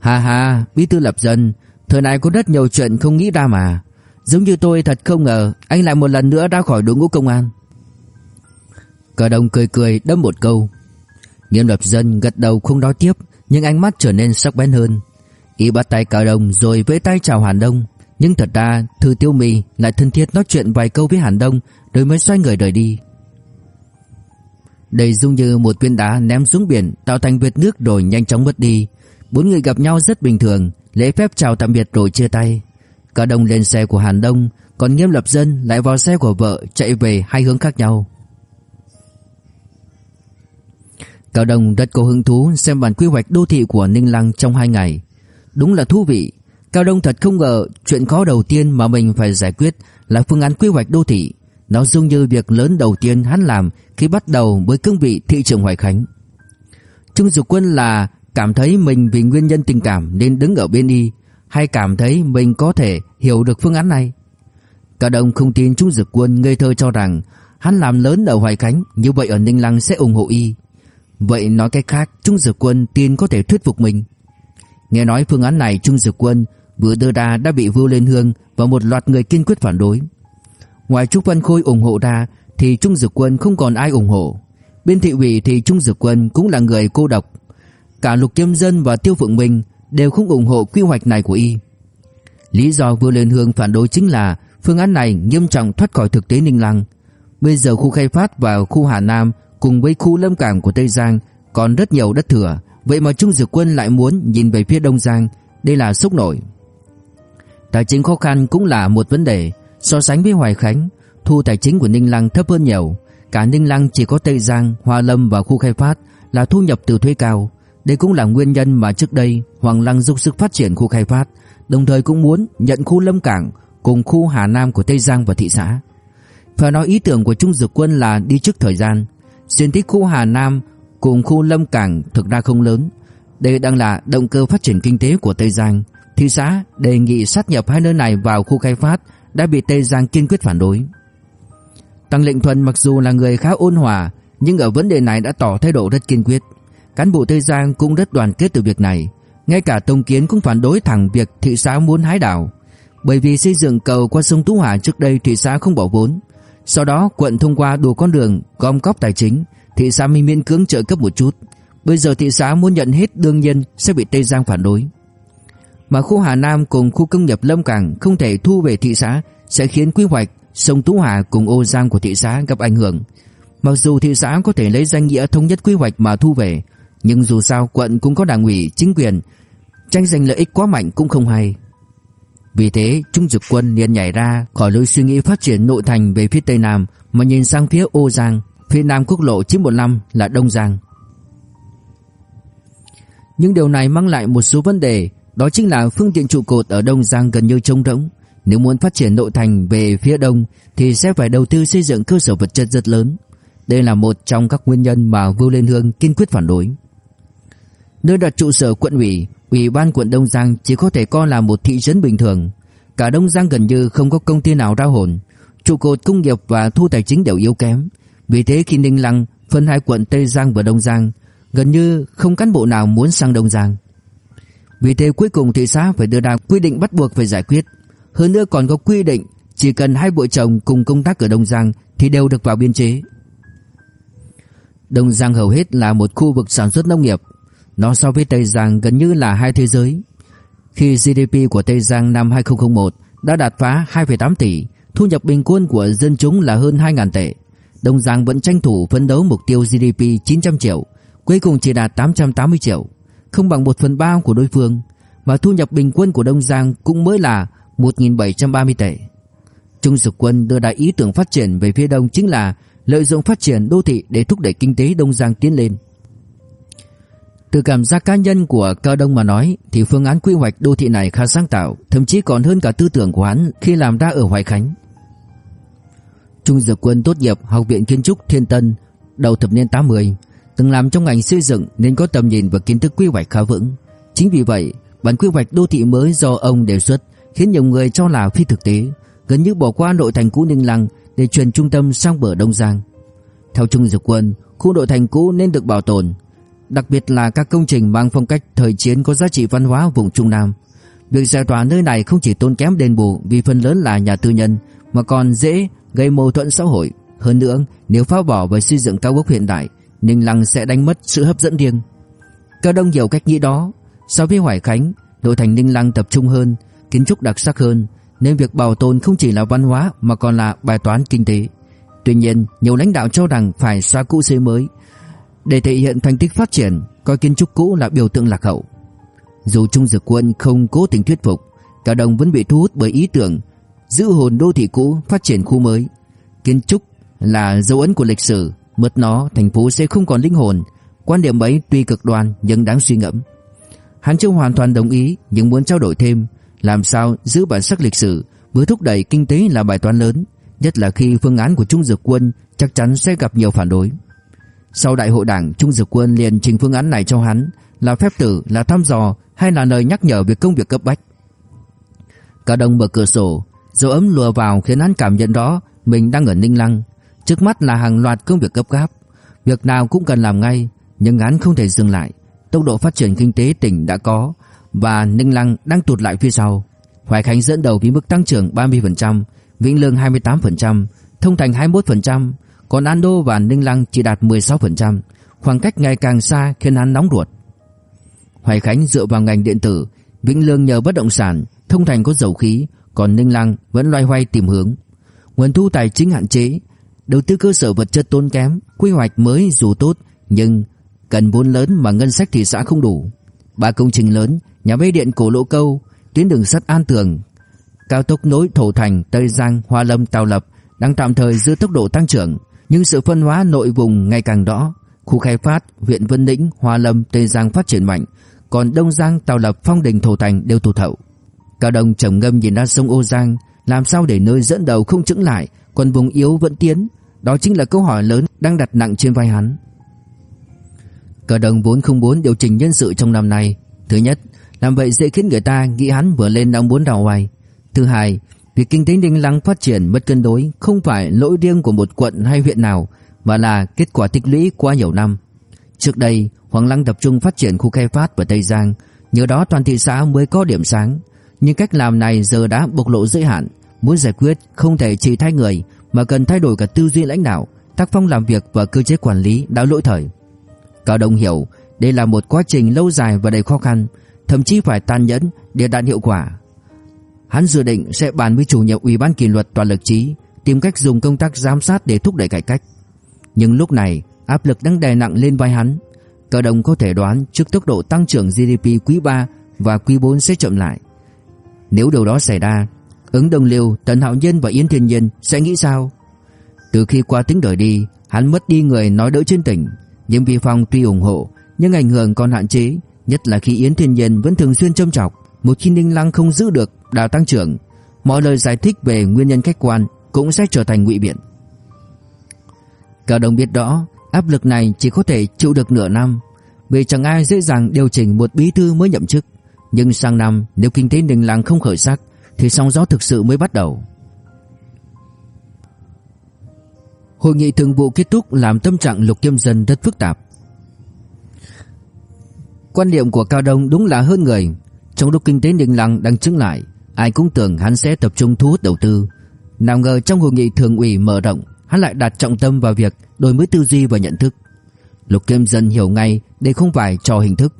Hà hà, Bí thư Lập Dân, thời này có rất nhiều chuyện không nghĩ ra mà. Giống như tôi thật không ngờ anh lại một lần nữa ra khỏi đội ngũ công an. Cờ đồng cười cười đâm một câu. Nghiêm lập dân gật đầu không nói tiếp nhưng ánh mắt trở nên sắc bén hơn. Y bắt tay cờ đồng rồi với tay chào Hàn Đông. Nhưng thật ra Thư Tiêu Mì lại thân thiết nói chuyện vài câu với Hàn Đông rồi mới xoay người rời đi. Đây dung như một viên đá ném xuống biển tạo thành vệt nước rồi nhanh chóng mất đi. Bốn người gặp nhau rất bình thường, lễ phép chào tạm biệt rồi chia tay. Cả đông lên xe của Hàn Đông Còn Nghiêm Lập Dân lại vào xe của vợ Chạy về hai hướng khác nhau Cao Đông rất có hứng thú xem bản quy hoạch đô thị của Ninh Lăng trong hai ngày. Đúng là thú vị. Cao Đông thật không ngờ chuyện khó đầu tiên mà mình phải giải quyết là phương án quy hoạch đô thị. Nó giống như việc lớn đầu tiên hắn làm khi bắt đầu với cương vị thị trưởng Hoài Khánh. Trung Dục Quân là cảm thấy mình vì nguyên nhân tình cảm nên đứng ở bên y, hay cảm thấy mình có thể hiểu được phương án này. Cả đồng không tin Trung Dực Quân ngây thơ cho rằng hắn làm lớn ở Hoài Khánh như vậy ở Ninh Lăng sẽ ủng hộ y. Vậy nói cách khác Trung Dực Quân tin có thể thuyết phục mình. Nghe nói phương án này Trung Dực Quân vừa đưa ra đã bị Vưu Lên Hương và một loạt người kiên quyết phản đối. Ngoài Trúc Văn Khôi ủng hộ ra thì Trung Dực Quân không còn ai ủng hộ. Bên thị ủy thì Trung Dực Quân cũng là người cô độc. Cả Lục Kiêm Dân và Tiêu Phượng Minh đều không ủng hộ quy hoạch này của y. Lý do Vương Lên Hương phản đối chính là phương án này nghiêm trọng thoát khỏi thực tế Ninh Lăng. Bây giờ khu khai phát và khu Hà Nam cùng với khu lâm cảng của Tây Giang còn rất nhiều đất thừa, vậy mà Trung Dực Quân lại muốn nhìn về phía Đông Giang, đây là sốc nổi. Tài chính khó khăn cũng là một vấn đề, so sánh với Hoài Khánh, thu tài chính của Ninh Lăng thấp hơn nhiều, cả Ninh Lăng chỉ có Tây Giang, Hoa Lâm và khu khai phát là thu nhập từ thuế cao, đây cũng là nguyên nhân mà trước đây Hoàng Lăng giúp sức phát triển khu khai phát, đồng thời cũng muốn nhận khu Lâm Cảng cùng khu Hà Nam của Tây Giang và thị xã. Phải nói ý tưởng của Trung Dược Quân là đi trước thời gian. Diện tích khu Hà Nam cùng khu Lâm Cảng thực ra không lớn. Đây đang là động cơ phát triển kinh tế của Tây Giang. Thị xã đề nghị sát nhập hai nơi này vào khu khai phát đã bị Tây Giang kiên quyết phản đối. Tăng Lệnh Thuần mặc dù là người khá ôn hòa, nhưng ở vấn đề này đã tỏ thái độ rất kiên quyết. Cán bộ Tây Giang cũng rất đoàn kết từ việc này. Ngay cả Tông Kiến cũng phản đối thẳng việc thị xã muốn hái đảo. Bởi vì xây dựng cầu qua sông Tú Hà trước đây thị xã không bỏ vốn. Sau đó quận thông qua đủ con đường gom góp tài chính, thị xã mới miễn cưỡng trợ cấp một chút. Bây giờ thị xã muốn nhận hết đương nhiên sẽ bị Tây Giang phản đối. Mà khu Hà Nam cùng khu công nghiệp Lâm Cảng không thể thu về thị xã sẽ khiến quy hoạch sông Tú Hà cùng ô Giang của thị xã gặp ảnh hưởng. Mặc dù thị xã có thể lấy danh nghĩa thống nhất quy hoạch mà thu về, nhưng dù sao quận cũng có đảng ủy, chính quyền, tranh giành lợi ích quá mạnh cũng không hay. Vì thế, Trung Dực Quân liền nhảy ra khỏi lối suy nghĩ phát triển nội thành về phía tây nam mà nhìn sang phía Ô Giang, phía nam quốc lộ 915 là Đông Giang. Nhưng điều này mang lại một số vấn đề, đó chính là phương tiện trụ cột ở Đông Giang gần như trống rỗng. Nếu muốn phát triển nội thành về phía đông thì sẽ phải đầu tư xây dựng cơ sở vật chất rất lớn. Đây là một trong các nguyên nhân mà Vưu Liên Hương kiên quyết phản đối. Nơi đặt trụ sở quận ủy, ủy ban quận Đông Giang chỉ có thể coi là một thị trấn bình thường. Cả Đông Giang gần như không có công ty nào ra hồn. Trụ cột công nghiệp và thu tài chính đều yếu kém. Vì thế khi Ninh Lăng phân hai quận Tây Giang và Đông Giang, gần như không cán bộ nào muốn sang Đông Giang. Vì thế cuối cùng thị xã phải đưa ra quy định bắt buộc phải giải quyết. Hơn nữa còn có quy định chỉ cần hai vợ chồng cùng công tác ở Đông Giang thì đều được vào biên chế. Đông Giang hầu hết là một khu vực sản xuất nông nghiệp, nó so với Tây Giang gần như là hai thế giới. Khi GDP của Tây Giang năm 2001 đã đạt phá 2,8 tỷ, thu nhập bình quân của dân chúng là hơn 2.000 tệ. Đông Giang vẫn tranh thủ phấn đấu mục tiêu GDP 900 triệu, cuối cùng chỉ đạt 880 triệu, không bằng 1 phần 3 của đối phương, và thu nhập bình quân của Đông Giang cũng mới là 1.730 tệ. Trung Dực Quân đưa ra ý tưởng phát triển về phía đông chính là lợi dụng phát triển đô thị để thúc đẩy kinh tế Đông Giang tiến lên. Từ cảm giác cá nhân của Cao Đông mà nói thì phương án quy hoạch đô thị này khá sáng tạo, thậm chí còn hơn cả tư tưởng của hắn khi làm ra ở Hoài Khánh. Trung Dược Quân tốt nghiệp Học viện Kiến trúc Thiên Tân đầu thập niên 80, từng làm trong ngành xây dựng nên có tầm nhìn và kiến thức quy hoạch khá vững. Chính vì vậy, bản quy hoạch đô thị mới do ông đề xuất khiến nhiều người cho là phi thực tế, gần như bỏ qua nội thành cũ Ninh Lăng để chuyển trung tâm sang bờ Đông Giang. Theo Trung Dược Quân, khu nội thành cũ nên được bảo tồn, đặc biệt là các công trình mang phong cách thời chiến có giá trị văn hóa vùng Trung Nam. Việc giải tỏa nơi này không chỉ tốn kém đền bù vì phần lớn là nhà tư nhân mà còn dễ gây mâu thuẫn xã hội. Hơn nữa, nếu phá bỏ và xây dựng cao ốc hiện đại, Ninh Lăng sẽ đánh mất sự hấp dẫn riêng. Cao Đông hiểu cách nghĩ đó. So với Hoài Khánh, nội thành Ninh Lăng tập trung hơn, kiến trúc đặc sắc hơn, nên việc bảo tồn không chỉ là văn hóa mà còn là bài toán kinh tế. Tuy nhiên, nhiều lãnh đạo cho rằng phải xóa cũ xây mới để thể hiện thành tích phát triển, coi kiến trúc cũ là biểu tượng lạc hậu. Dù Trung Dực Quân không cố tình thuyết phục, cả đồng vẫn bị thu hút bởi ý tưởng giữ hồn đô thị cũ phát triển khu mới. Kiến trúc là dấu ấn của lịch sử, mất nó thành phố sẽ không còn linh hồn. Quan điểm ấy tuy cực đoan nhưng đáng suy ngẫm. Hắn chưa hoàn toàn đồng ý nhưng muốn trao đổi thêm, làm sao giữ bản sắc lịch sử vừa thúc đẩy kinh tế là bài toán lớn, nhất là khi phương án của Trung Dực Quân chắc chắn sẽ gặp nhiều phản đối. Sau đại hội đảng, Trung Dực Quân liền trình phương án này cho hắn, là phép tử, là thăm dò hay là lời nhắc nhở về công việc cấp bách. Cả đồng mở cửa sổ, Dấu ấm lùa vào khiến hắn cảm nhận đó mình đang ở Ninh Lăng. Trước mắt là hàng loạt công việc cấp gáp, việc nào cũng cần làm ngay, nhưng hắn không thể dừng lại. Tốc độ phát triển kinh tế tỉnh đã có và Ninh Lăng đang tụt lại phía sau. Hoài Khánh dẫn đầu với mức tăng trưởng 30%, Vĩnh Lương 28%, Thông Thành 21%, còn Ando và Ninh Lăng chỉ đạt 16%, khoảng cách ngày càng xa khiến hắn nóng ruột. Hoài Khánh dựa vào ngành điện tử, Vĩnh Lương nhờ bất động sản, Thông Thành có dầu khí, còn Ninh Lăng vẫn loay hoay tìm hướng. Nguồn thu tài chính hạn chế, đầu tư cơ sở vật chất tốn kém, quy hoạch mới dù tốt nhưng cần vốn lớn mà ngân sách thị xã không đủ. Ba công trình lớn, nhà máy điện cổ Lỗ Câu, tuyến đường sắt An Tường, cao tốc nối Thổ Thành, Tây Giang, Hoa Lâm, Tào Lập đang tạm thời giữ tốc độ tăng trưởng, nhưng sự phân hóa nội vùng ngày càng rõ. Khu khai phát, huyện Vân Lĩnh, Hoa Lâm, Tây Giang phát triển mạnh, còn Đông Giang, Tào Lập, Phong Đình, Thổ Thành đều tụt hậu. Cao Đông trầm ngâm nhìn ra sông Ô Giang, làm sao để nơi dẫn đầu không chững lại, còn vùng yếu vẫn tiến, đó chính là câu hỏi lớn đang đặt nặng trên vai hắn. Cờ đồng vốn không muốn điều chỉnh nhân sự trong năm nay. Thứ nhất, làm vậy dễ khiến người ta nghĩ hắn vừa lên đang muốn đào hoài. Thứ hai, việc kinh tế Ninh Lăng phát triển mất cân đối không phải lỗi riêng của một quận hay huyện nào, mà là kết quả tích lũy qua nhiều năm. Trước đây, Hoàng Lăng tập trung phát triển khu khai phát và Tây Giang, nhờ đó toàn thị xã mới có điểm sáng. Nhưng cách làm này giờ đã bộc lộ giới hạn, muốn giải quyết không thể chỉ thay người mà cần thay đổi cả tư duy lãnh đạo, tác phong làm việc và cơ chế quản lý đã lỗi thời. Cao Đông hiểu đây là một quá trình lâu dài và đầy khó khăn, thậm chí phải tàn nhẫn để đạt hiệu quả. Hắn dự định sẽ bàn với chủ nhiệm Ủy ban kỷ luật toàn lực trí, tìm cách dùng công tác giám sát để thúc đẩy cải cách. Nhưng lúc này, áp lực đang đè nặng lên vai hắn. Cơ Đông có thể đoán trước tốc độ tăng trưởng GDP quý 3 và quý 4 sẽ chậm lại. Nếu điều đó xảy ra, ứng Đồng Liêu, Tần Hạo Nhân và Yến Thiên Nhiên sẽ nghĩ sao? Từ khi qua tính đời đi, hắn mất đi người nói đỡ trên tỉnh, nhưng Vi Phong tuy ủng hộ, nhưng ảnh hưởng còn hạn chế, nhất là khi Yến Thiên Nhiên vẫn thường xuyên châm chọc, một khi Ninh Lăng không giữ được đà tăng trưởng, mọi lời giải thích về nguyên nhân khách quan cũng sẽ trở thành ngụy biện. Cao Đông biết rõ, áp lực này chỉ có thể chịu được nửa năm, vì chẳng ai dễ dàng điều chỉnh một bí thư mới nhậm chức, nhưng sang năm nếu kinh tế Ninh Lăng không khởi sắc thì sóng gió thực sự mới bắt đầu. Hội nghị thường vụ kết thúc làm tâm trạng Lục Kiêm Dân rất phức tạp. Quan điểm của Cao Đông đúng là hơn người. Trong lúc kinh tế đình lặng đang chứng lại, ai cũng tưởng hắn sẽ tập trung thu hút đầu tư. Nào ngờ trong hội nghị thường ủy mở rộng, hắn lại đặt trọng tâm vào việc đổi mới tư duy và nhận thức. Lục Kiêm Dân hiểu ngay đây không phải trò hình thức.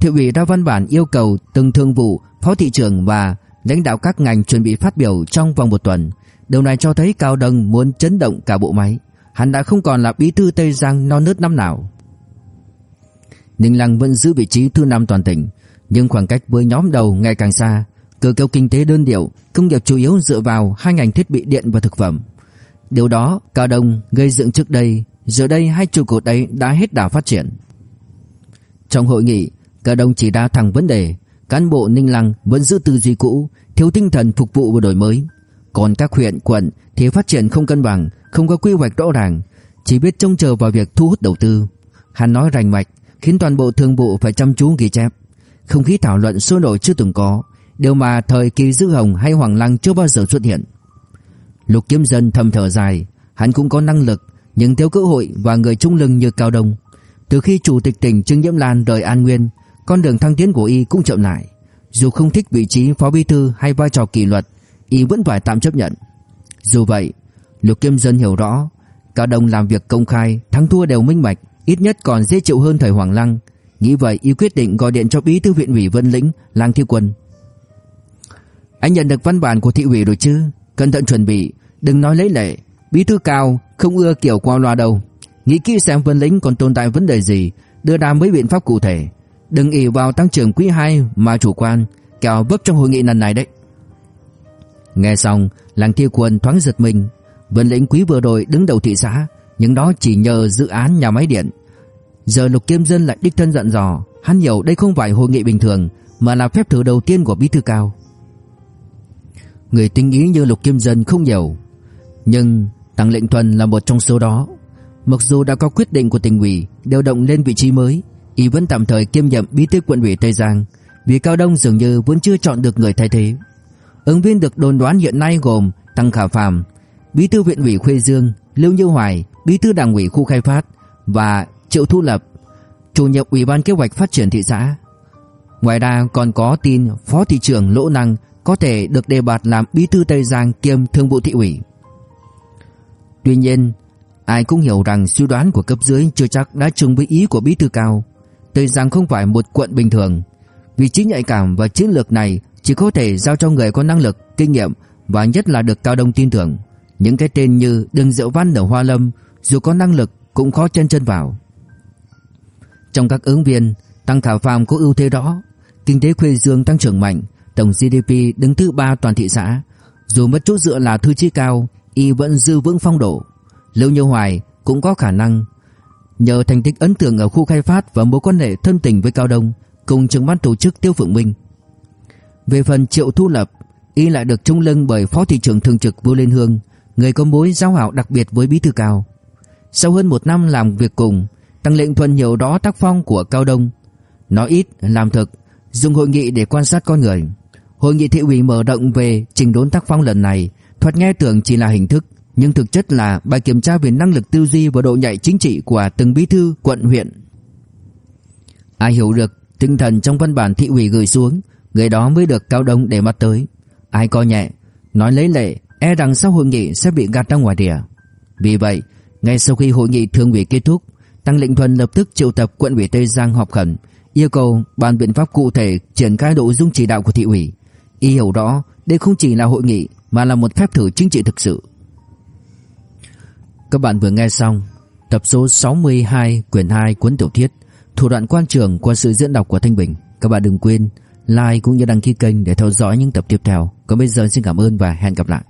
Thiệu ủy ra văn bản yêu cầu từng thương vụ, phó thị trưởng và lãnh đạo các ngành chuẩn bị phát biểu trong vòng một tuần. Điều này cho thấy Cao Đông muốn chấn động cả bộ máy. Hắn đã không còn là bí thư Tây Giang non nớt năm nào. Ninh Lăng vẫn giữ vị trí thứ năm toàn tỉnh, nhưng khoảng cách với nhóm đầu ngày càng xa. Cơ cấu kinh tế đơn điệu, công nghiệp chủ yếu dựa vào hai ngành thiết bị điện và thực phẩm. Điều đó Cao Đông gây dựng trước đây, giờ đây hai trụ cột ấy đã hết đà phát triển. Trong hội nghị, Cao Đông chỉ ra thẳng vấn đề, cán bộ Ninh Lăng vẫn giữ tư duy cũ, thiếu tinh thần phục vụ và đổi mới. Còn các huyện, quận thì phát triển không cân bằng, không có quy hoạch rõ ràng, chỉ biết trông chờ vào việc thu hút đầu tư. Hắn nói rành mạch, khiến toàn bộ thương vụ phải chăm chú ghi chép. Không khí thảo luận sôi nổi chưa từng có, điều mà thời kỳ Dư Hồng hay Hoàng Lăng chưa bao giờ xuất hiện. Lục Kiếm Dân thầm thở dài, hắn cũng có năng lực, nhưng thiếu cơ hội và người trung lưng như Cao Đông. Từ khi chủ tịch tỉnh Trương Nhiễm Lan rời An Nguyên, con đường thăng tiến của y cũng chậm lại. Dù không thích vị trí phó bí thư hay vai trò kỷ luật, y vẫn phải tạm chấp nhận. Dù vậy, Lục Kiếm Dân hiểu rõ, Cao Đông làm việc công khai, thắng thua đều minh bạch, ít nhất còn dễ chịu hơn thời Hoàng Lăng. Nghĩ vậy, y quyết định gọi điện cho bí thư huyện ủy Vân Lĩnh, Lang Thiêu Quân. Anh nhận được văn bản của thị ủy rồi chứ? Cẩn thận chuẩn bị, đừng nói lấy lệ. Bí thư cao không ưa kiểu qua loa đâu. Nghĩ kỹ xem Vân Lĩnh còn tồn tại vấn đề gì, đưa ra mấy biện pháp cụ thể. Đừng ỷ vào tăng trưởng quý 2 mà chủ quan, kẻo vấp trong hội nghị lần này đấy. Nghe xong, Làng Thiêu Quân thoáng giật mình. Vân Lĩnh quý vừa rồi đứng đầu thị xã, nhưng đó chỉ nhờ dự án nhà máy điện. Giờ Lục Kiêm Dân lại đích thân dặn dò, hắn hiểu đây không phải hội nghị bình thường, mà là phép thử đầu tiên của bí thư cao. Người tinh ý như Lục Kiêm Dân không nhiều, nhưng Tăng Lệnh Thuần là một trong số đó. Mặc dù đã có quyết định của tỉnh ủy điều động lên vị trí mới, y vẫn tạm thời kiêm nhiệm bí thư quận ủy Tây Giang, vì Cao Đông dường như vẫn chưa chọn được người thay thế. Ứng viên được đồn đoán hiện nay gồm Tăng Khả Phàm, bí thư huyện ủy Khuê Dương, Lưu Như Hoài, bí thư đảng ủy khu khai phát và Triệu Thu Lập, chủ nhiệm ủy ban kế hoạch phát triển thị xã. Ngoài ra còn có tin phó thị trưởng Lỗ Năng có thể được đề bạt làm bí thư Tây Giang kiêm thương vụ thị ủy. Tuy nhiên, ai cũng hiểu rằng suy đoán của cấp dưới chưa chắc đã trùng với ý của bí thư cao. Tây Giang không phải một quận bình thường. Vị trí nhạy cảm và chiến lược này chỉ có thể giao cho người có năng lực, kinh nghiệm và nhất là được Cao Đông tin tưởng. Những cái tên như Đường Diệu Văn ở Hoa Lâm dù có năng lực cũng khó chân chân vào. Trong các ứng viên, Tăng Khả Phạm có ưu thế đó kinh tế Khuê Dương tăng trưởng mạnh, tổng GDP đứng thứ ba toàn thị xã, dù mất chút dựa là thư chí cao, y vẫn dư vững phong độ. Lưu Như Hoài cũng có khả năng nhờ thành tích ấn tượng ở khu khai phát và mối quan hệ thân tình với Cao Đông cùng trưởng ban tổ chức Tiêu Phượng Minh. Về phần Triệu Thu Lập, y lại được trung lưng bởi phó thị trưởng thường trực Vũ Liên Hương, người có mối giao hảo đặc biệt với Bí thư Cao. Sau hơn một năm làm việc cùng, Tăng Lệnh Thuần hiểu đó tác phong của Cao Đông. Nói ít, làm thực, dùng hội nghị để quan sát con người. Hội nghị thị ủy mở rộng về trình đốn tác phong lần này, thoạt nghe tưởng chỉ là hình thức, nhưng thực chất là bài kiểm tra về năng lực tư duy và độ nhạy chính trị của từng bí thư quận huyện. Ai hiểu được tinh thần trong văn bản thị ủy gửi xuống, người đó mới được Cao Đông để mắt tới. Ai coi nhẹ, nói lấy lệ, e rằng sau hội nghị sẽ bị gạt ra ngoài địa. Vì vậy, ngay sau khi hội nghị thường ủy kết thúc, Tăng Lệnh Thuần lập tức triệu tập quận ủy Tây Giang họp khẩn, yêu cầu bàn biện pháp cụ thể triển khai nội dung chỉ đạo của thị ủy. Y hiểu rõ, đây không chỉ là hội nghị mà là một phép thử chính trị thực sự. Các bạn vừa nghe xong tập số 62 quyển 2 cuốn tiểu thuyết Thủ đoạn quan trường qua sự diễn đọc của Thanh Bình. Các bạn đừng quên like cũng như đăng ký kênh để theo dõi những tập tiếp theo. Còn bây giờ xin cảm ơn và hẹn gặp lại.